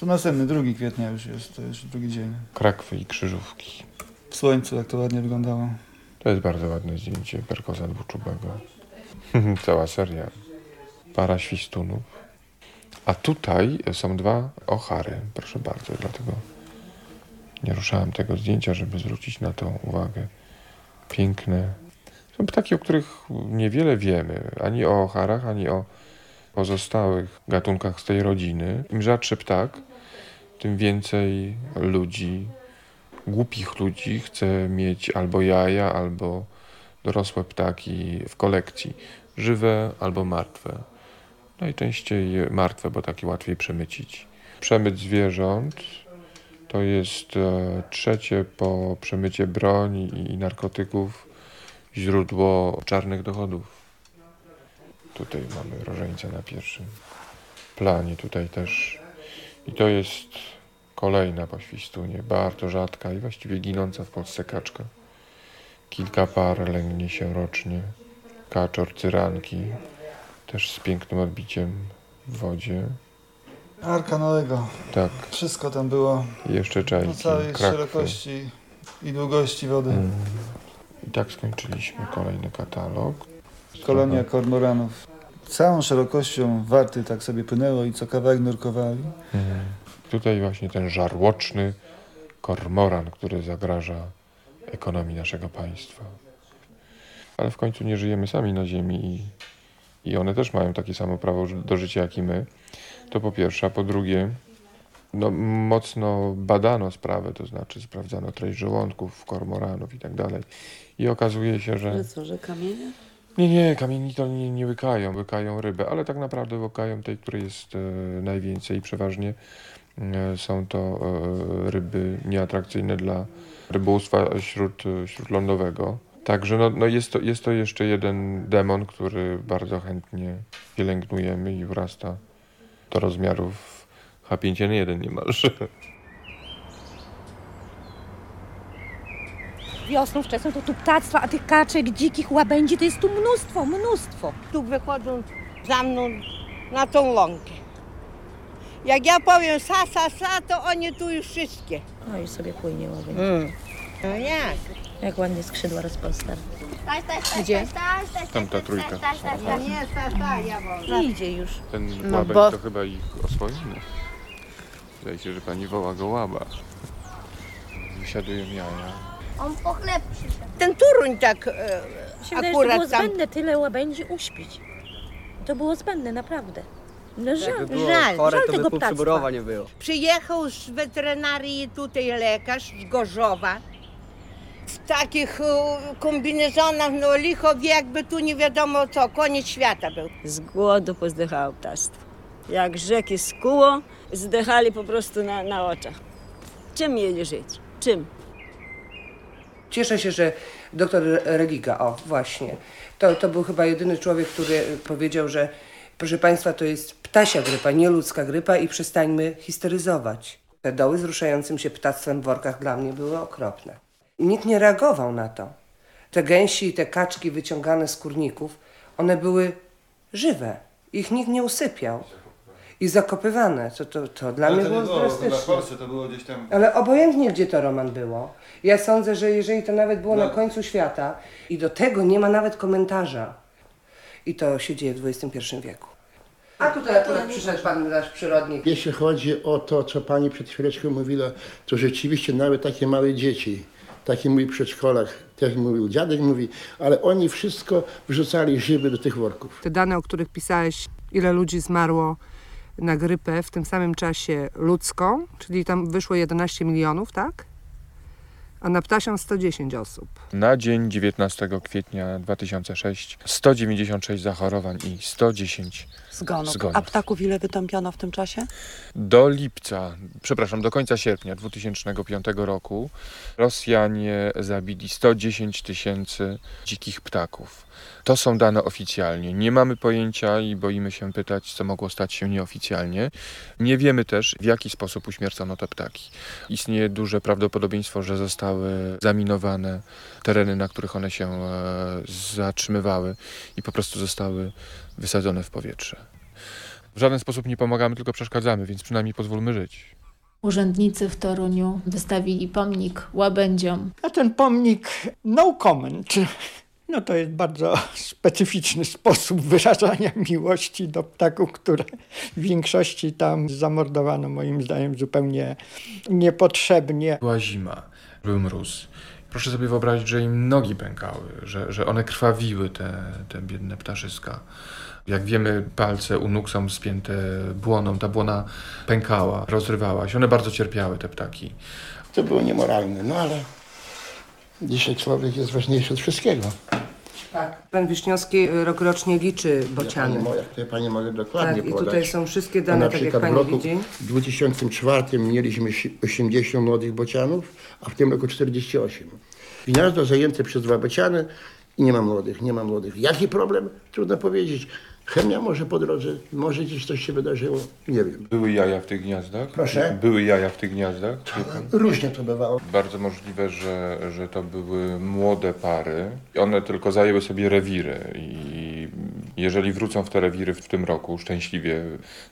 To następny, 2 kwietnia już jest, to już drugi dzień. Krakwy i krzyżówki. W słońcu jak to ładnie wyglądało. To jest bardzo ładne zdjęcie perkosa dwuczubego. Cała seria. Para świstunów. A tutaj są dwa ochary, proszę bardzo, dlatego nie ruszałem tego zdjęcia, żeby zwrócić na to uwagę. Piękne. Są ptaki, o których niewiele wiemy, ani o ocharach, ani o pozostałych gatunkach z tej rodziny. Im rzadszy ptak, tym więcej ludzi, głupich ludzi chce mieć albo jaja, albo dorosłe ptaki w kolekcji. Żywe albo martwe. Najczęściej martwe, bo takie łatwiej przemycić. Przemyt zwierząt to jest e, trzecie po przemycie broni i narkotyków źródło czarnych dochodów. Tutaj mamy rożeńca na pierwszym planie, tutaj też. I to jest kolejna poświstunie, bardzo rzadka i właściwie ginąca w Polsce kaczka. Kilka par lęgnie się rocznie. Kaczor, cyranki, też z pięknym odbiciem w wodzie. Arka Noego. Tak. Wszystko tam było I jeszcze na czajki, całej krakwy. szerokości i długości wody. Mm. I tak skończyliśmy kolejny katalog. Kolonia kormoranów. Całą szerokością warty tak sobie płynęło i co kawałek nurkowali. Mhm. Tutaj właśnie ten żarłoczny kormoran, który zagraża ekonomii naszego państwa. Ale w końcu nie żyjemy sami na ziemi i, i one też mają takie samo prawo do życia jak i my. To po pierwsze, a po drugie, no, mocno badano sprawę, to znaczy sprawdzano treść żołądków kormoranów i tak dalej. I okazuje się, że... Ale co, że kamienie? Nie, nie, kamieni to nie, nie łykają, łykają rybę, ale tak naprawdę łykają tej, której jest e, najwięcej i przeważnie e, są to e, ryby nieatrakcyjne dla rybołówstwa śród, śródlądowego. Także no, no jest, to, jest to jeszcze jeden demon, który bardzo chętnie pielęgnujemy i wrasta do rozmiarów H5N1 niemalże. Wiosną wczesną to tu ptactwa, a tych kaczek, dzikich łabędzi to jest tu mnóstwo, mnóstwo. Tu wychodzą za mną na tą łąkę. Jak ja powiem sa, sa, sa, to oni tu już wszystkie. No i sobie płynie łabędzi. Mm. No nie. Jak ładnie skrzydła rozpostarł. Gdzie? Tamta trójka. Nie, ja wolę. Idzie już. Ten No łabędź bo- to chyba ich oswoimy. Wydaje się, że pani woła go łaba. Wysiadują jaja. On po chleb przyszedł. Ten turuń tak e, się wydaje, że to było akurat tam... zbędne tyle łabędzi uśpić. To było zbędne, naprawdę. No żal, Jakby było żal, chore, żal to by tego pół ptactwa. nie było. Przyjechał z weterynarii tutaj lekarz z Gorzowa. W takich e, kombinezonach, no licho wie, jakby tu nie wiadomo co, koniec świata był. Z głodu pozdychało ptactwo. Jak rzeki skuło, zdychali po prostu na, na oczach. Czym mieli żyć? Czym? Cieszę się, że doktor Regiga, o właśnie, to, to był chyba jedyny człowiek, który powiedział, że proszę Państwa, to jest ptasia grypa, nie ludzka grypa i przestańmy histeryzować. Te doły z ruszającym się ptactwem w workach dla mnie były okropne. Nikt nie reagował na to. Te gęsi i te kaczki wyciągane z kurników, one były żywe. Ich nikt nie usypiał. I zakopywane. To, to, to dla mnie było drastyczne. to było gdzieś tam... Ale obojętnie, gdzie to Roman było. Ja sądzę, że jeżeli to nawet było na końcu świata i do tego nie ma nawet komentarza. I to się dzieje w XXI wieku. A tutaj akurat przyszedł pan nasz przyrodnik. Jeśli chodzi o to, co pani przed chwileczką mówiła, to rzeczywiście nawet takie małe dzieci, takie mówi w przedszkolach, też mówił dziadek, mówi, ale oni wszystko wrzucali żywy do tych worków. Te dane, o których pisałeś, ile ludzi zmarło na grypę w tym samym czasie ludzką, czyli tam wyszło 11 milionów, tak? A na ptasią 110 osób. Na dzień 19 kwietnia 2006 196 zachorowań i 110 Zgonów. zgonów. A ptaków ile wytąpiono w tym czasie? Do lipca, przepraszam, do końca sierpnia 2005 roku Rosjanie zabili 110 tysięcy dzikich ptaków. To są dane oficjalnie. Nie mamy pojęcia i boimy się pytać, co mogło stać się nieoficjalnie. Nie wiemy też, w jaki sposób uśmiercono te ptaki. Istnieje duże prawdopodobieństwo, że zostały zaminowane tereny, na których one się e, zatrzymywały i po prostu zostały wysadzone w powietrze. W żaden sposób nie pomagamy, tylko przeszkadzamy, więc przynajmniej pozwólmy żyć. Urzędnicy w Toruniu wystawili pomnik łabędziom. A ten pomnik no comment. No to jest bardzo specyficzny sposób wyrażania miłości do ptaków, które w większości tam zamordowano moim zdaniem zupełnie niepotrzebnie. Była zima, był mróz. Proszę sobie wyobrazić, że im nogi pękały, że, że one krwawiły, te, te biedne ptaszyska. Jak wiemy, palce u nóg są spięte błoną, ta błona pękała, rozrywała się. One bardzo cierpiały, te ptaki. To było niemoralne, no ale dzisiaj człowiek jest ważniejszy od wszystkiego. Tak. Pan Wiśniowski y, rokrocznie liczy bociany. Pani, moja, tutaj pani mogę dokładnie Tak, i podać. tutaj są wszystkie dane, tak jak pani w roku widzi. 2004 mieliśmy si- 80 młodych bocianów, a w tym roku 48. Gniazdo zajęte przez dwa bociany i nie ma młodych, nie ma młodych. Jaki problem? Trudno powiedzieć. Chemia może po drodze, może gdzieś coś się wydarzyło, nie wiem. Były jaja w tych gniazdach? Proszę? Były jaja w tych gniazdach? pan? Różnie to bywało. Bardzo możliwe, że, że to były młode pary. One tylko zajęły sobie rewiry i Jeżeli wrócą w te rewiry w tym roku szczęśliwie,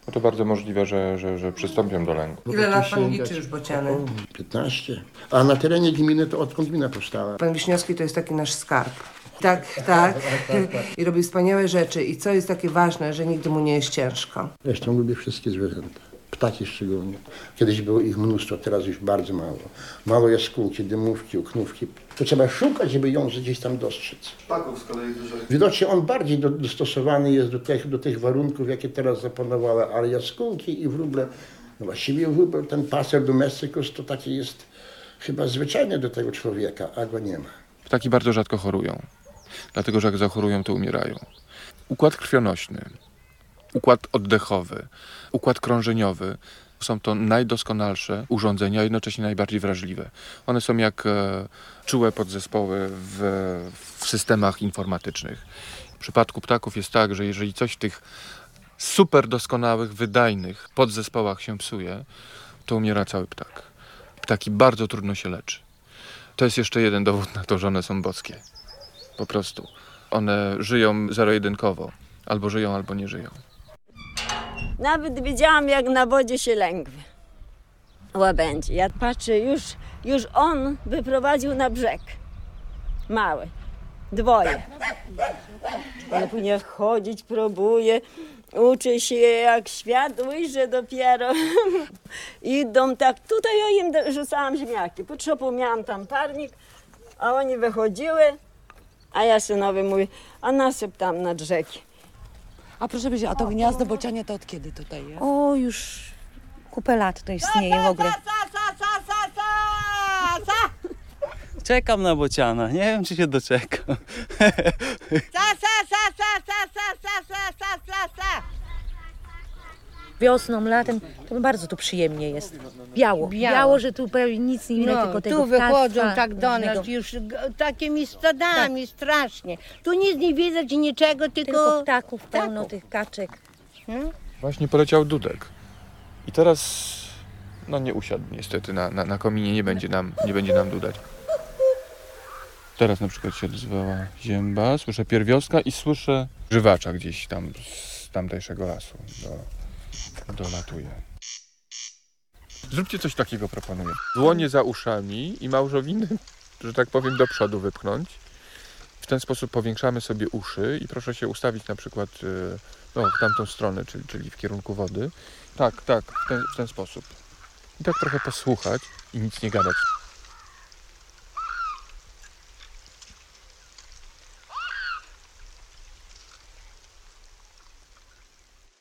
no to bardzo możliwe, że, że, że przystąpią do lęku. Ile lat pan liczy już bociany? 15. A na terenie gminy to odkąd gmina powstała? Pan Wiśniowski to jest taki nasz skarb. Tak, tak. I robi wspaniałe rzeczy. I co jest takie ważne, że nigdy mu nie jest ciężko. Zresztą lubię wszystkie zwierzęta. Ptaki szczególnie. Kiedyś było ich mnóstwo, teraz już bardzo mało. Mało jaskółki, dymówki, uknówki. To trzeba szukać, żeby ją gdzieś tam dostrzec. Ptaków z kolei dużo. Widocznie on bardziej do, dostosowany jest do tych, do tych warunków, jakie teraz zapanowała, ale jaskółki i wróble, no właściwie wróbel, ten paser domesticus to taki jest chyba zwyczajny do tego człowieka, a go nie ma. Ptaki bardzo rzadko chorują, dlatego że jak zachorują, to umierają. Układ krwionośny, układ oddechowy, układ krążeniowy są to najdoskonalsze urządzenia, jednocześnie najbardziej wrażliwe. One są jak e, czułe podzespoły w, w systemach informatycznych. W przypadku ptaków jest tak, że jeżeli coś w tych super doskonałych, wydajnych podzespołach się psuje, to umiera cały ptak. Ptaki bardzo trudno się leczy. To jest jeszcze jeden dowód na to, że one są boskie. Po prostu. One żyją zero-jedynkowo. Albo żyją, albo nie żyją. Nawet widziałam, jak na wodzie się lękły. Łabędzie. Ja patrzę, już, już on wyprowadził na brzeg. Mały. Dwoje. Ale później chodzić próbuje. Uczy się jak świat ujrzy dopiero. Idą tak. Tutaj ja im rzucałam ziemniaki. Pod miałam tam parnik, a oni wychodziły. A ja synowi mówię, a nasyp tam nad rzeki. A proszę powiedzieć, a to gniazdo bocianie to od kiedy tutaj jest? O, już kupę lat to istnieje w ogóle. Czekam na bociana, nie wiem czy się doczekam. Sa, sa, sa, sa, sa, sa, sa, sa, sa, sa, sa. Wiosną, latem, to bardzo tu przyjemnie jest. Biało. Biało. Biało, że tu prawie nic nie widać, No, tylko tego tu wychodzą ptactwa tak do nas różnego. już g- takimi stadami strasznie. Tu nic nie widać, niczego, tylko... Tylko ptaków pełno, tych kaczek. Właśnie poleciał Dudek. I teraz no nie usiadł niestety na, na, na kominie, nie będzie, nam, nie będzie nam dudać. Teraz na przykład się odzwała zięba, słyszę pierwiostka i słyszę żywacza gdzieś tam z tamtejszego lasu. Do, dolatuje. Zróbcie coś takiego, proponuję. Dłonie za uszami i małżowiny, że tak powiem, do przodu wypchnąć. W ten sposób powiększamy sobie uszy i proszę się ustawić na przykład y, no, w tamtą stronę, czyli, czyli w kierunku wody. Tak, tak, w ten, w ten sposób. I tak trochę posłuchać i nic nie gadać.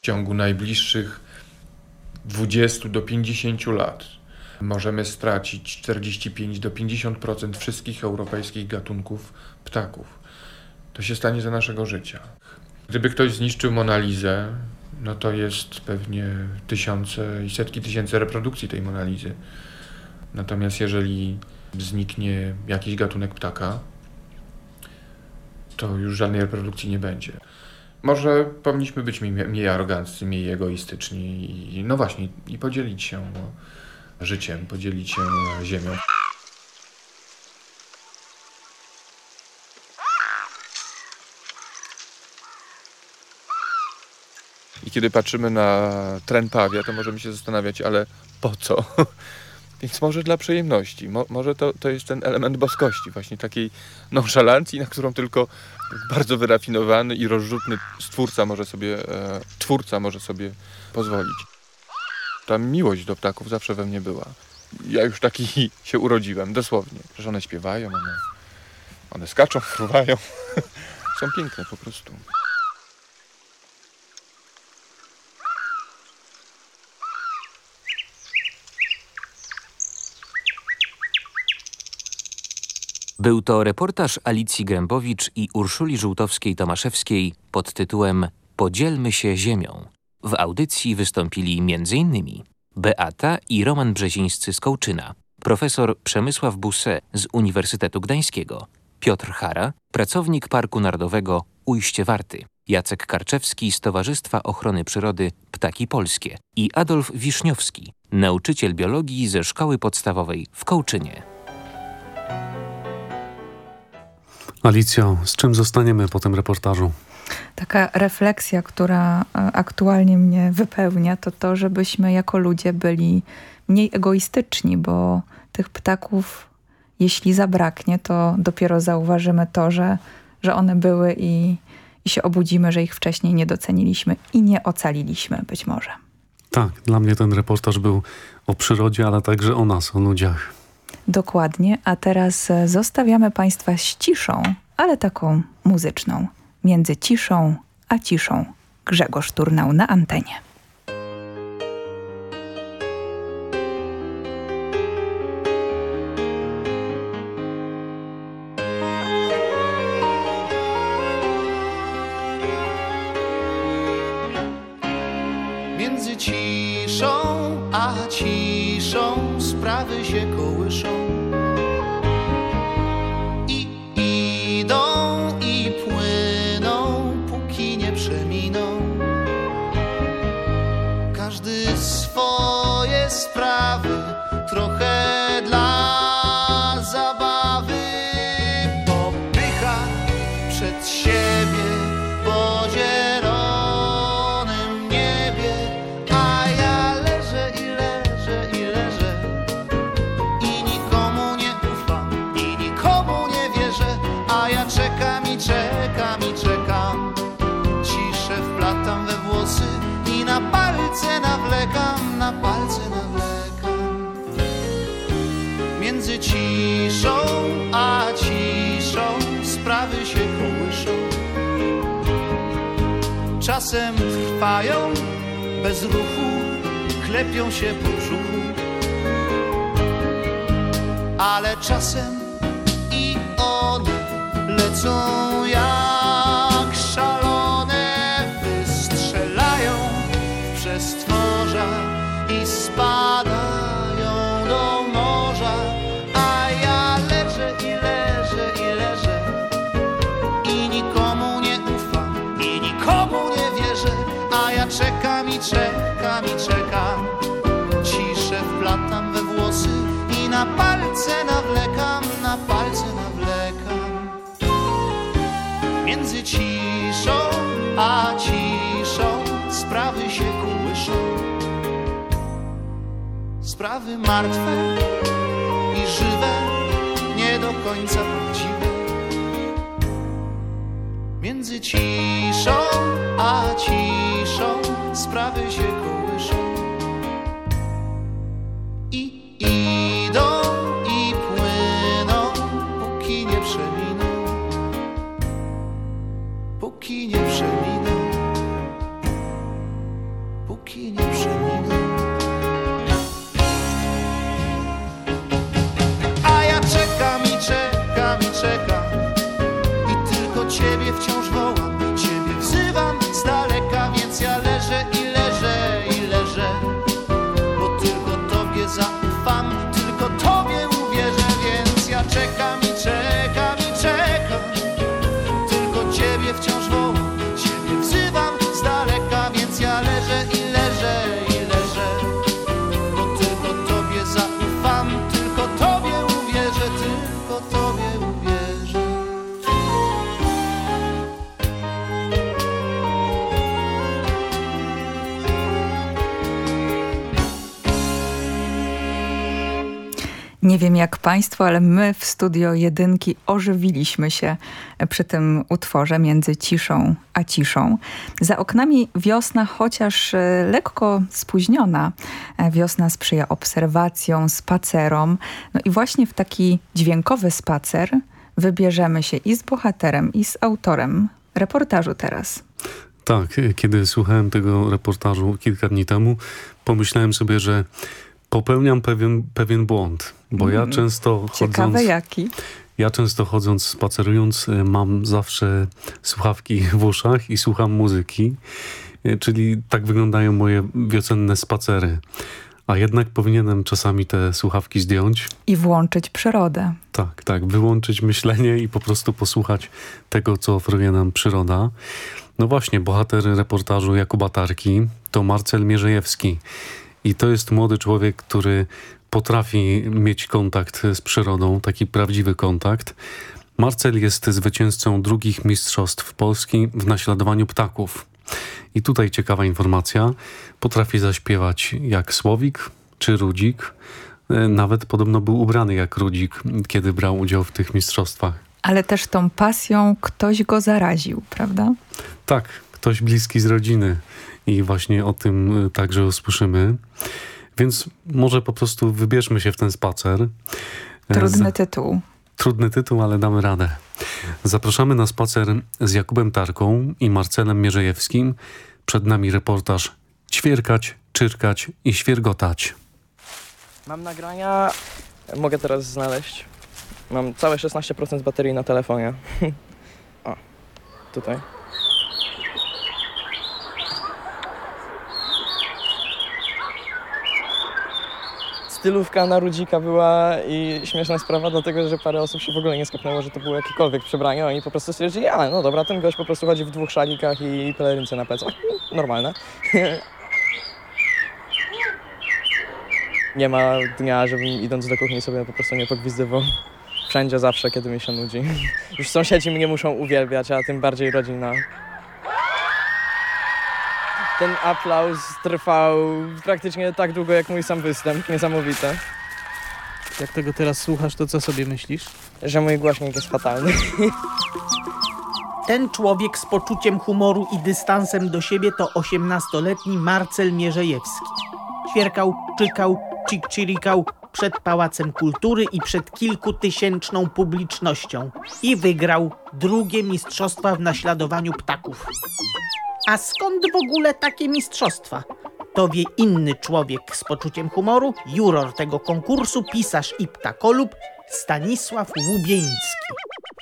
Ciągu najbliższych 20 do 50 lat możemy stracić 45 do 50% wszystkich europejskich gatunków ptaków. To się stanie za naszego życia. Gdyby ktoś zniszczył Monalizę, no to jest pewnie tysiące i setki tysięcy reprodukcji tej Monalizy. Natomiast jeżeli zniknie jakiś gatunek ptaka, to już żadnej reprodukcji nie będzie. Może powinniśmy być mniej, aroganccy, mniej egoistyczni i no właśnie, i podzielić się życiem, podzielić się ziemią. I kiedy patrzymy na tren pawia, to możemy się zastanawiać, ale po co? Więc może dla przyjemności. Mo, może to, to jest ten element boskości, właśnie takiej nonszalancji, na którą tylko bardzo wyrafinowany i rozrzutny stwórca może sobie, e, twórca może sobie pozwolić. Ta miłość do ptaków zawsze we mnie była. Ja już taki się urodziłem, dosłownie. Że one śpiewają, one, one skaczą, fruwają. Są piękne po prostu. Był to reportaż Alicji Grębowicz i Urszuli Żółtowskiej-Tomaszewskiej pod tytułem Podzielmy się ziemią. W audycji wystąpili m.in. Beata i Roman Brzezińscy z Kołczyna, profesor Przemysław Busset z Uniwersytetu Gdańskiego, Piotr Hara, pracownik Parku Narodowego Ujście Warty, Jacek Karczewski z Towarzystwa Ochrony Przyrody Ptaki Polskie i Adolf Wiszniowski, nauczyciel biologii ze Szkoły Podstawowej w Kołczynie. Alicjo, z czym zostaniemy po tym reportażu? Taka refleksja, która e, aktualnie mnie wypełnia, to to, żebyśmy jako ludzie byli mniej egoistyczni, bo tych ptaków, jeśli zabraknie, to dopiero zauważymy to, że, że one były i, i się obudzimy, że ich wcześniej nie doceniliśmy i nie ocaliliśmy być może. Tak, dla mnie ten reportaż był o przyrodzie, ale także o nas, o ludziach. Dokładnie, a teraz e, zostawiamy Państwa z ciszą, ale taką muzyczną. Między ciszą a ciszą. Grzegorz Turnał na antenie. Przed siebie Czasem trwają bez ruchu, klepią się po brzuchu. Ale czasem i one lecą jak palce nawlekam, na palce nawlekam. Między ciszą a ciszą sprawy się kołyszą. Sprawy martwe i żywe, nie do końca prawdziwe. Między ciszą a ciszą sprawy się kołyszą. Wiem jak Państwo, ale my w studio jedynki ożywiliśmy się przy tym utworze między ciszą a ciszą. Za oknami wiosna, chociaż e, lekko spóźniona. E, Wiosna sprzyja obserwacjom, spacerom. No i właśnie w taki dźwiękowy spacer wybierzemy się i z bohaterem, i z autorem reportażu teraz. Tak, kiedy słuchałem tego reportażu kilka dni temu, pomyślałem sobie, że popełniam pewien, pewien błąd, bo ja Mm, często Ciekawe chodząc... jaki. Ja często chodząc, spacerując, y, mam zawsze słuchawki w uszach i słucham muzyki, y, czyli tak wyglądają moje wiosenne spacery. A jednak powinienem czasami te słuchawki zdjąć. I włączyć przyrodę. Tak, tak, wyłączyć myślenie i po prostu posłuchać tego, co oferuje nam przyroda. No właśnie, bohater reportażu Jakuba Tarki to Marcel Mierzejewski. I to jest młody człowiek, który potrafi mieć kontakt z przyrodą, taki prawdziwy kontakt. Marcel jest zwycięzcą drugich mistrzostw Polski w naśladowaniu ptaków. I tutaj ciekawa informacja. Potrafi zaśpiewać jak Słowik czy Rudzik. E, Nawet podobno był ubrany jak Rudzik, kiedy brał udział w tych mistrzostwach. Ale też tą pasją ktoś go zaraził, prawda? Tak, ktoś bliski z rodziny i właśnie o tym y, także usłyszymy. Więc może po prostu wybierzmy się w ten spacer. E, Trudny tytuł. Trudny tytuł, ale damy radę. Zapraszamy na spacer z Jakubem Tarką i Marcelem Mierzejewskim. Przed nami reportaż Ćwierkać, czyrkać i świergotać. Mam nagrania, mogę teraz znaleźć. Mam całe 16% baterii na telefonie. o, tutaj. Stylówka na Rudzika była i śmieszna sprawa, dlatego że parę osób się w ogóle nie skapnęło, że to było jakiekolwiek przebranie. Oni po prostu stwierdzili, a no dobra, ten gość po prostu chodzi w dwóch szalikach i pelerynce na plecach. Normalne. Nie ma dnia, żebym idąc do kuchni sobie po prostu nie pogwizdywał. Wszędzie, zawsze, kiedy mi się nudzi. Już sąsiedzi mnie muszą uwielbiać, a tym bardziej rodzina. Ten aplauz trwał praktycznie tak długo, jak mój sam występ. Niesamowite. Jak tego teraz słuchasz, to co sobie myślisz? Że mój głośnik jest fatalny. Ten człowiek z poczuciem humoru i dystansem do siebie to 18-letni Marcel Mierzejewski. Ćwierkał, czykał, cikcirikał przed Pałacem Kultury i przed kilkutysięczną publicznością. I wygrał drugie mistrzostwa w naśladowaniu ptaków. A skąd w ogóle takie mistrzostwa? To wie inny człowiek z poczuciem humoru, juror tego konkursu, pisarz i ptakolub Stanisław Łubieński.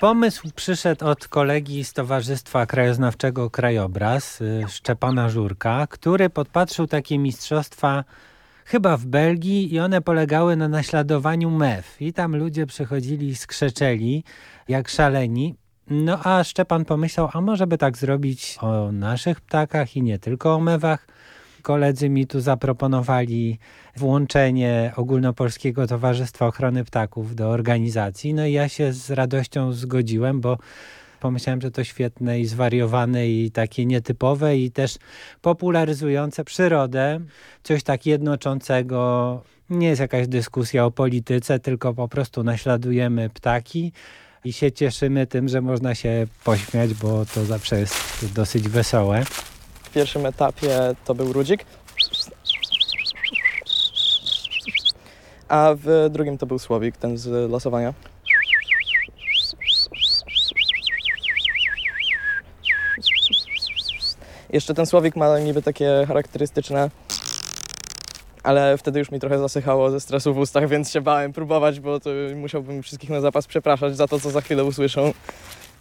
Pomysł przyszedł od kolegi z Towarzystwa Krajoznawczego Krajobraz, y, Szczepana Żurka, który podpatrzył takie mistrzostwa chyba w Belgii i one polegały na naśladowaniu mew. I tam ludzie przychodzili i skrzeczeli jak szaleni. No a Szczepan pomyślał, a może by tak zrobić o naszych ptakach i nie tylko o mewach. Koledzy mi tu zaproponowali włączenie Ogólnopolskiego Towarzystwa Ochrony Ptaków do organizacji. No i ja się z radością zgodziłem, bo pomyślałem, że to świetne i zwariowane i takie nietypowe i też popularyzujące przyrodę. Coś tak jednoczącego. Nie jest jakaś dyskusja o polityce, tylko po prostu naśladujemy ptaki i się cieszymy tym, że można się pośmiać, bo to zawsze jest dosyć wesołe. W pierwszym etapie to był Rudzik, a w drugim to był Słowik, ten z losowania. Jeszcze ten Słowik ma niby takie charakterystyczne, ale wtedy już mi trochę zasychało ze stresu w ustach, więc się bałem próbować, bo to musiałbym wszystkich na zapas przepraszać za to, co za chwilę usłyszą.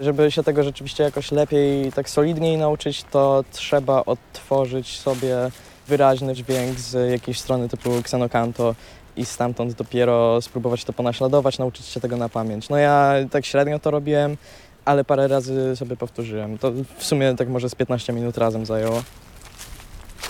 Żeby się tego rzeczywiście jakoś lepiej, tak solidniej nauczyć, to trzeba odtworzyć sobie wyraźny dźwięk z jakiejś strony typu Xenocanto i stamtąd dopiero spróbować to ponaśladować, nauczyć się tego na pamięć. No ja tak średnio to robiłem, ale parę razy sobie powtórzyłem. To w sumie tak może z 15 minut razem zajęło.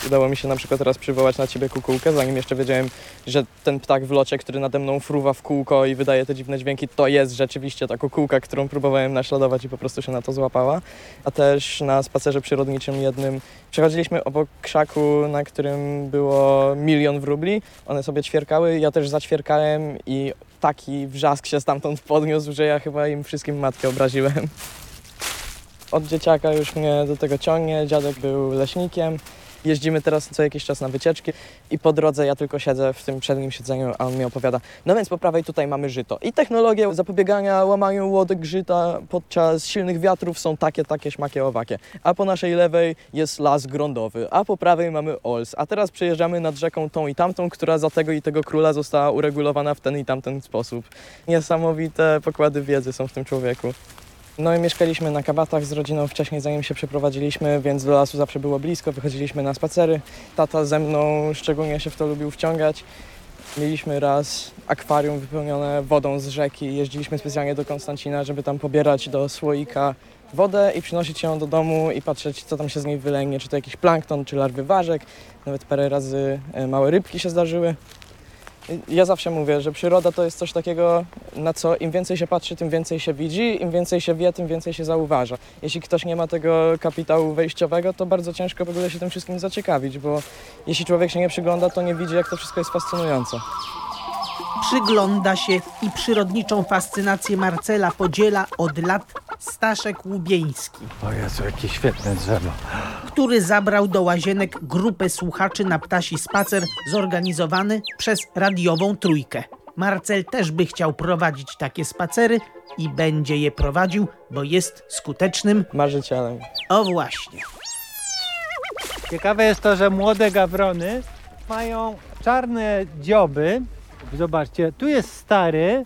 Udało mi się na przykład teraz przywołać na ciebie kukułkę, zanim jeszcze wiedziałem, że ten ptak w locie, który nade mną fruwa w kółko i wydaje te dziwne dźwięki, to jest rzeczywiście ta kukułka, którą próbowałem naśladować i po prostu się na to złapała. A też na spacerze przyrodniczym jednym przechodziliśmy obok krzaku, na którym było milion wróbli. One sobie ćwierkały, ja też zaćwierkałem i taki wrzask się stamtąd podniósł, że ja chyba im wszystkim matkę obraziłem. Od dzieciaka już mnie do tego ciągnie. Dziadek był leśnikiem. Jeździmy teraz co jakiś czas na wycieczki i po drodze ja tylko siedzę w tym przednim siedzeniu, a on mi opowiada, no więc po prawej tutaj mamy żyto. I technologie zapobiegania łamaniu łodek żyta podczas silnych wiatrów są takie, takie, śmakie, owakie. A po naszej lewej jest las grądowy, a po prawej mamy Ols. A teraz przejeżdżamy nad rzeką tą i tamtą, która za tego i tego króla została uregulowana w ten i tamten sposób. Niesamowite pokłady wiedzy są w tym człowieku. No i mieszkaliśmy na kabatach z rodziną wcześniej, zanim się przeprowadziliśmy, więc do lasu zawsze było blisko, wychodziliśmy na spacery. Tata ze mną szczególnie się w to lubił wciągać. Mieliśmy raz akwarium wypełnione wodą z rzeki. Jeździliśmy specjalnie do Konstancina, żeby tam pobierać do słoika wodę i przynosić ją do domu i patrzeć, co tam się z niej wylęgnie, czy to jakiś plankton, czy larwy ważek. Nawet parę razy e, małe rybki się zdarzyły. Ja zawsze mówię, że przyroda to jest coś takiego, na co im więcej się patrzy, tym więcej się widzi, im więcej się wie, tym więcej się zauważa. Jeśli ktoś nie ma tego kapitału wejściowego, to bardzo ciężko w ogóle się tym wszystkim zaciekawić, bo jeśli człowiek się nie przygląda, to nie widzi, jak to wszystko jest fascynujące. Przygląda się i przyrodniczą fascynację Marcela podziela od lat Staszek Łubieński, O Jezu, jakie świetne drzewo. który zabrał do łazienek grupę słuchaczy na ptasi spacer zorganizowany przez radiową trójkę. Marcel też by chciał prowadzić takie spacery i będzie je prowadził, bo jest skutecznym marzycielem. O właśnie. Ciekawe jest to, że młode gawrony mają czarne dzioby. Zobaczcie, tu jest stary,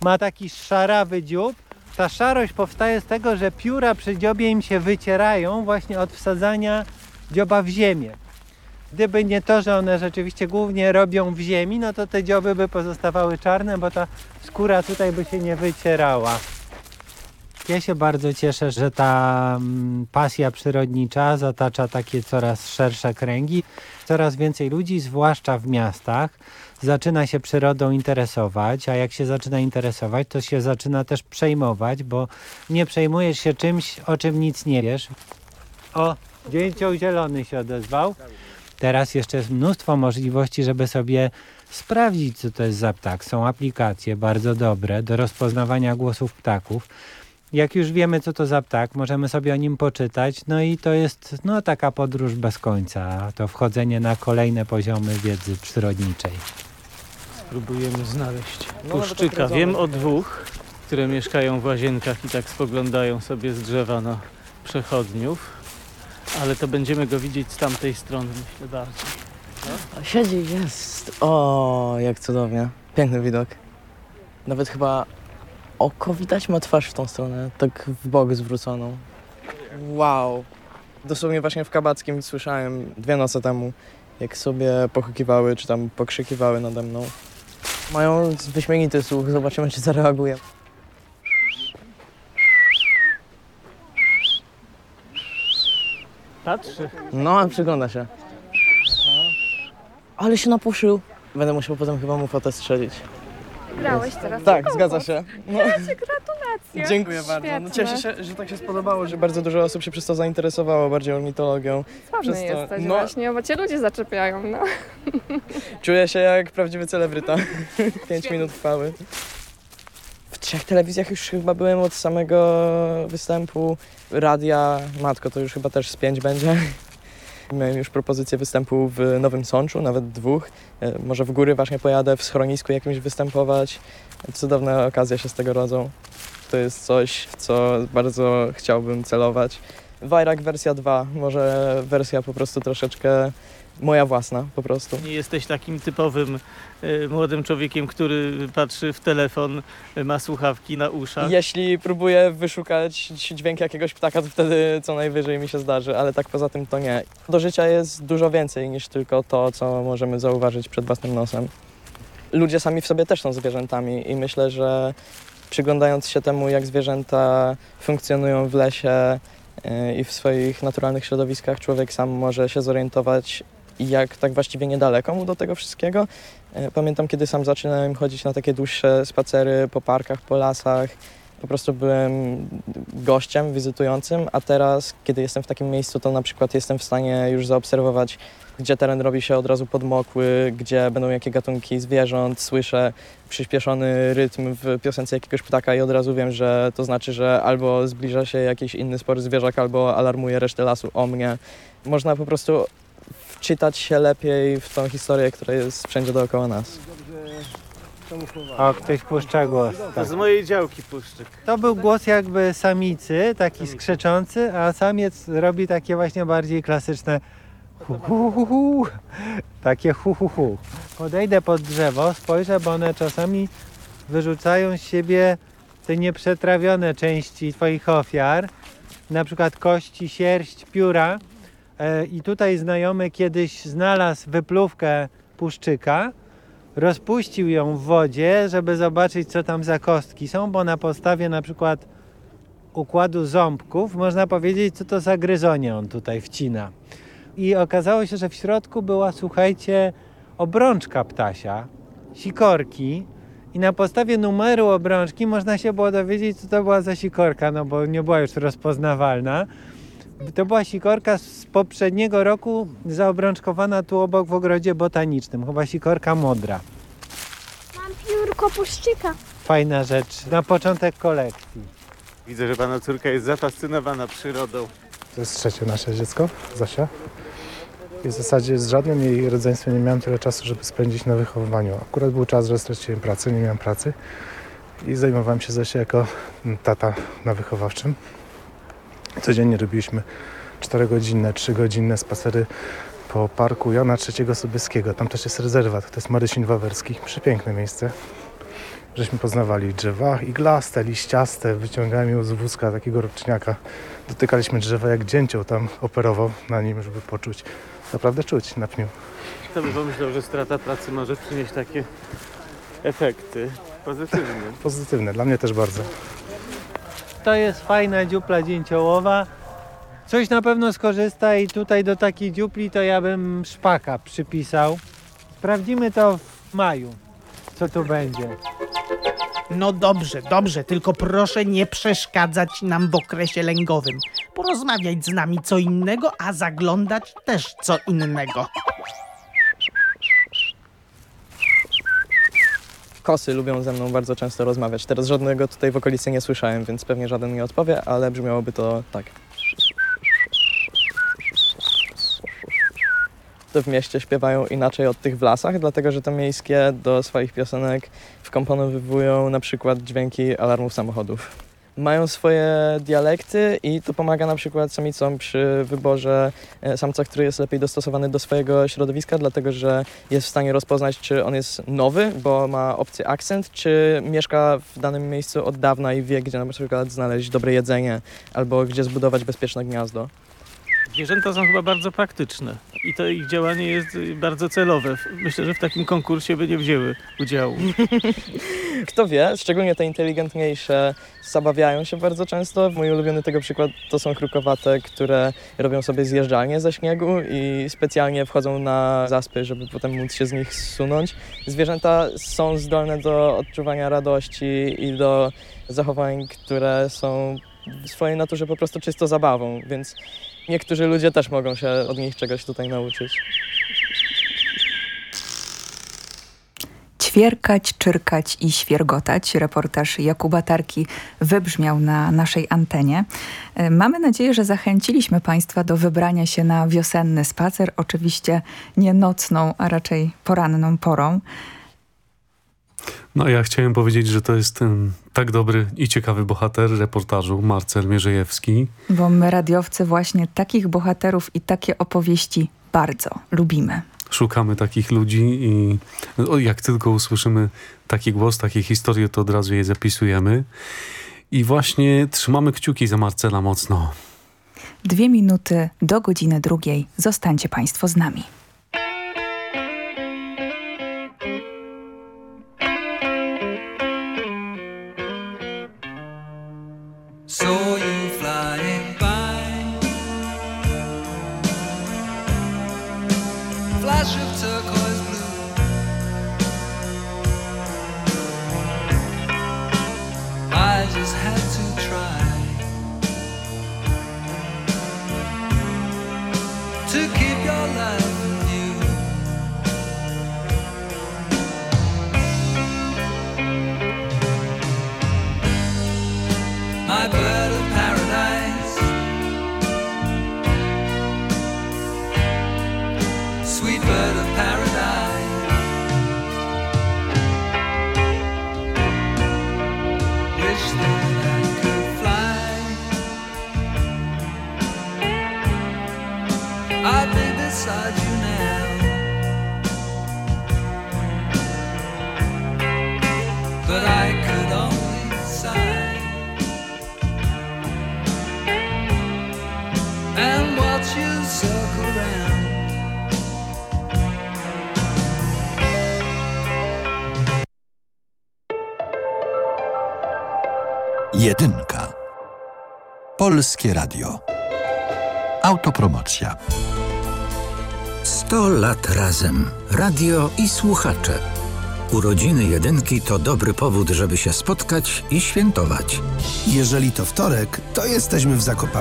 ma taki szarawy dziób. Ta szarość powstaje z tego, że pióra przy dziobie im się wycierają właśnie od wsadzania dzioba w ziemię. Gdyby nie to, że one rzeczywiście głównie robią w ziemi, no to te dzioby by pozostawały czarne, bo ta skóra tutaj by się nie wycierała. Ja się bardzo cieszę, że ta mm, pasja przyrodnicza zatacza takie coraz szersze kręgi. Coraz więcej ludzi, zwłaszcza w miastach, zaczyna się przyrodą interesować, a jak się zaczyna interesować, to się zaczyna też przejmować, bo nie przejmujesz się czymś, o czym nic nie wiesz. O, dzięcioł zielony się odezwał. Teraz jeszcze jest mnóstwo możliwości, żeby sobie sprawdzić, co to jest za ptak. Są aplikacje bardzo dobre do rozpoznawania głosów ptaków. Jak już wiemy, co to za ptak, możemy sobie o nim poczytać, no i to jest no, taka podróż bez końca. To wchodzenie na kolejne poziomy wiedzy przyrodniczej. Próbujemy znaleźć No, puszczyka. Wiem o dwóch, które mieszkają w łazienkach i tak spoglądają sobie z drzewa na przechodniów, ale to będziemy go widzieć z tamtej strony, myślę bardziej. Siedzi, jest. O, jak cudownie. Piękny widok. Nawet chyba oko widać ma twarz w tą stronę, tak w bok zwróconą. Wow. Dosłownie właśnie w Kabackim słyszałem dwie noce temu, jak sobie pochukiwały, czy tam pokrzykiwały nade mną. Mają wyśmienity słuch, zobaczymy, czy zareaguje. Patrzy. No, przygląda się. Ale się napuszył. Będę musiał potem chyba mu fotę strzelić. Grałeś teraz Tak, zgadza się. No. Cię gratulacje. Dziękuję bardzo. No, cieszę się, że tak się spodobało, że bardzo dużo osób się przez to zainteresowało bardziej ornitologią. Sławny Przez to- jesteś no, właśnie, bo cię ludzie zaczepiają, no. Czuję się jak prawdziwy celebryta. Pięć minut chwały. W trzech telewizjach już chyba byłem od samego występu. Radia, matko, to już chyba też z pięć będzie. Miałem już propozycję występu w Nowym Sączu, nawet dwóch. E, Może w góry właśnie pojadę, w schronisku jakimś występować. Cudowne okazje się z tego rodzą. To jest coś, co bardzo chciałbym celować. Wajrak wersja 2, może wersja po prostu troszeczkę moja własna po prostu. Nie jesteś takim typowym e, młodym człowiekiem, który patrzy w telefon, e, ma słuchawki na uszach. Jeśli próbuję wyszukać dźwięk jakiegoś ptaka, to wtedy co najwyżej mi się zdarzy, ale tak poza tym to nie. Do życia jest dużo więcej niż tylko to, co możemy zauważyć przed własnym nosem. Ludzie sami w sobie też są zwierzętami i myślę, że przyglądając się temu, jak zwierzęta funkcjonują w lesie yy, i w swoich naturalnych środowiskach, człowiek sam może się zorientować, jak tak właściwie niedaleko mu do tego wszystkiego. E, Pamiętam, kiedy sam zaczynałem chodzić na takie dłuższe spacery po parkach, po lasach. Po prostu byłem gościem, wizytującym, a teraz, kiedy jestem w takim miejscu, to na przykład jestem w stanie już zaobserwować, gdzie teren robi się od razu podmokły, gdzie będą jakie gatunki zwierząt. Słyszę przyspieszony rytm w piosence jakiegoś ptaka i od razu wiem, że to znaczy, że albo zbliża się jakiś inny spory zwierzak, albo alarmuje resztę lasu o mnie. Można po prostu wczytać się lepiej w tą historię, która jest wszędzie dookoła nas. O, ktoś puszcza głos. To z mojej działki puszczyk. To był głos jakby samicy, taki skrzeczący, a samiec robi takie właśnie bardziej klasyczne hu, hu, hu, hu. Takie hu, hu, hu. Podejdę pod drzewo, spojrzę, bo one czasami wyrzucają z siebie te nieprzetrawione części twoich ofiar, na przykład kości, sierść, pióra. E, I tutaj znajomy kiedyś znalazł wypluwkę puszczyka, rozpuścił ją w wodzie, żeby zobaczyć, co tam za kostki są, bo na podstawie na przykład układu ząbków można powiedzieć, co to za gryzonie on tutaj wcina. I okazało się, że w środku była, słuchajcie, obrączka ptasia, sikorki i na podstawie numeru obrączki można się było dowiedzieć, co to była za sikorka, no bo nie była już rozpoznawalna. To była sikorka z poprzedniego roku zaobrączkowana tu obok w ogrodzie botanicznym, chyba sikorka modra. Mam piórko puszczyka. Fajna rzecz na początek kolekcji. Widzę, że pana córka jest zafascynowana przyrodą. To jest trzecie nasze dziecko, Zosia. I w zasadzie z żadnym jej rodzeństwem nie miałem tyle czasu, żeby spędzić na wychowywaniu. Akurat był czas, że straciłem pracę, nie miałem pracy i zajmowałem się Zosią jako tata na wychowawczym. Codziennie robiliśmy 4-godzinne, 3-godzinne spacery po parku Jana III Sobieskiego. Tam też jest rezerwat, to jest Marysin Wawerski. Przepiękne miejsce. Żeśmy poznawali drzewa iglaste, liściaste. Wyciągałem ją z wózka takiego roczniaka. Dotykaliśmy drzewa jak dzięcioł tam operował na nim, żeby poczuć. Naprawdę czuć na pniu. Kto by pomyślał, że strata pracy może przynieść takie efekty pozytywne? Pozytywne, dla mnie też bardzo. To jest fajna dziupla dzięciołowa. Coś na pewno skorzysta i tutaj do takiej dziupli to ja bym szpaka przypisał. Sprawdzimy to w maju, co tu będzie. No dobrze, dobrze, tylko proszę nie przeszkadzać nam w okresie lęgowym. Porozmawiać z nami co innego, a zaglądać też co innego. Kosy lubią ze mną bardzo często rozmawiać. Teraz żadnego tutaj w okolicy nie słyszałem, więc pewnie żaden nie odpowie, ale brzmiałoby to tak. To w mieście śpiewają inaczej od tych w lasach, dlatego że te miejskie do swoich piosenek wkomponowywują na przykład dźwięki alarmów samochodów. Mają swoje dialekty i to pomaga na przykład samicom przy wyborze e, samca, który jest lepiej dostosowany do swojego środowiska, dlatego że jest w stanie rozpoznać, czy on jest nowy, bo ma obcy akcent, czy mieszka w danym miejscu od dawna i wie, gdzie na przykład znaleźć dobre jedzenie albo gdzie zbudować bezpieczne gniazdo. Zwierzęta są chyba bardzo praktyczne i to ich działanie jest y, bardzo celowe. Myślę, że w takim konkursie by nie wzięły udziału. Kto wie, szczególnie te inteligentniejsze zabawiają się bardzo często. Mój ulubiony tego przykład to są krukowate, które robią sobie zjeżdżalnie ze śniegu i specjalnie wchodzą na zaspy, żeby potem móc się z nich zsunąć. Zwierzęta są zdolne do odczuwania radości i do zachowań, które są w swojej naturze po prostu czysto zabawą, więc niektórzy ludzie też mogą się od nich czegoś tutaj nauczyć. Ćwierkać, czyrkać i świergotać. Reportaż Jakuba Tarki wybrzmiał na naszej antenie. E, Mamy nadzieję, że zachęciliśmy Państwa do wybrania się na wiosenny spacer. Oczywiście nie nocną, a raczej poranną porą. No ja chciałem powiedzieć, że to jest ten tak dobry i ciekawy bohater reportażu, Marcel Mierzejewski. Bo my radiowcy właśnie takich bohaterów i takie opowieści bardzo lubimy. Szukamy takich ludzi i o, jak tylko usłyszymy taki głos, takie historie, to od razu je zapisujemy. I właśnie trzymamy kciuki za Marcela mocno. Dwie minuty do godziny drugiej. Zostańcie Państwo z nami. Radio. Autopromocja. 100 lat razem. Radio i słuchacze. Urodziny jedynki to dobry powód, żeby się spotkać i świętować. Jeżeli to wtorek, to jesteśmy w Zakopane.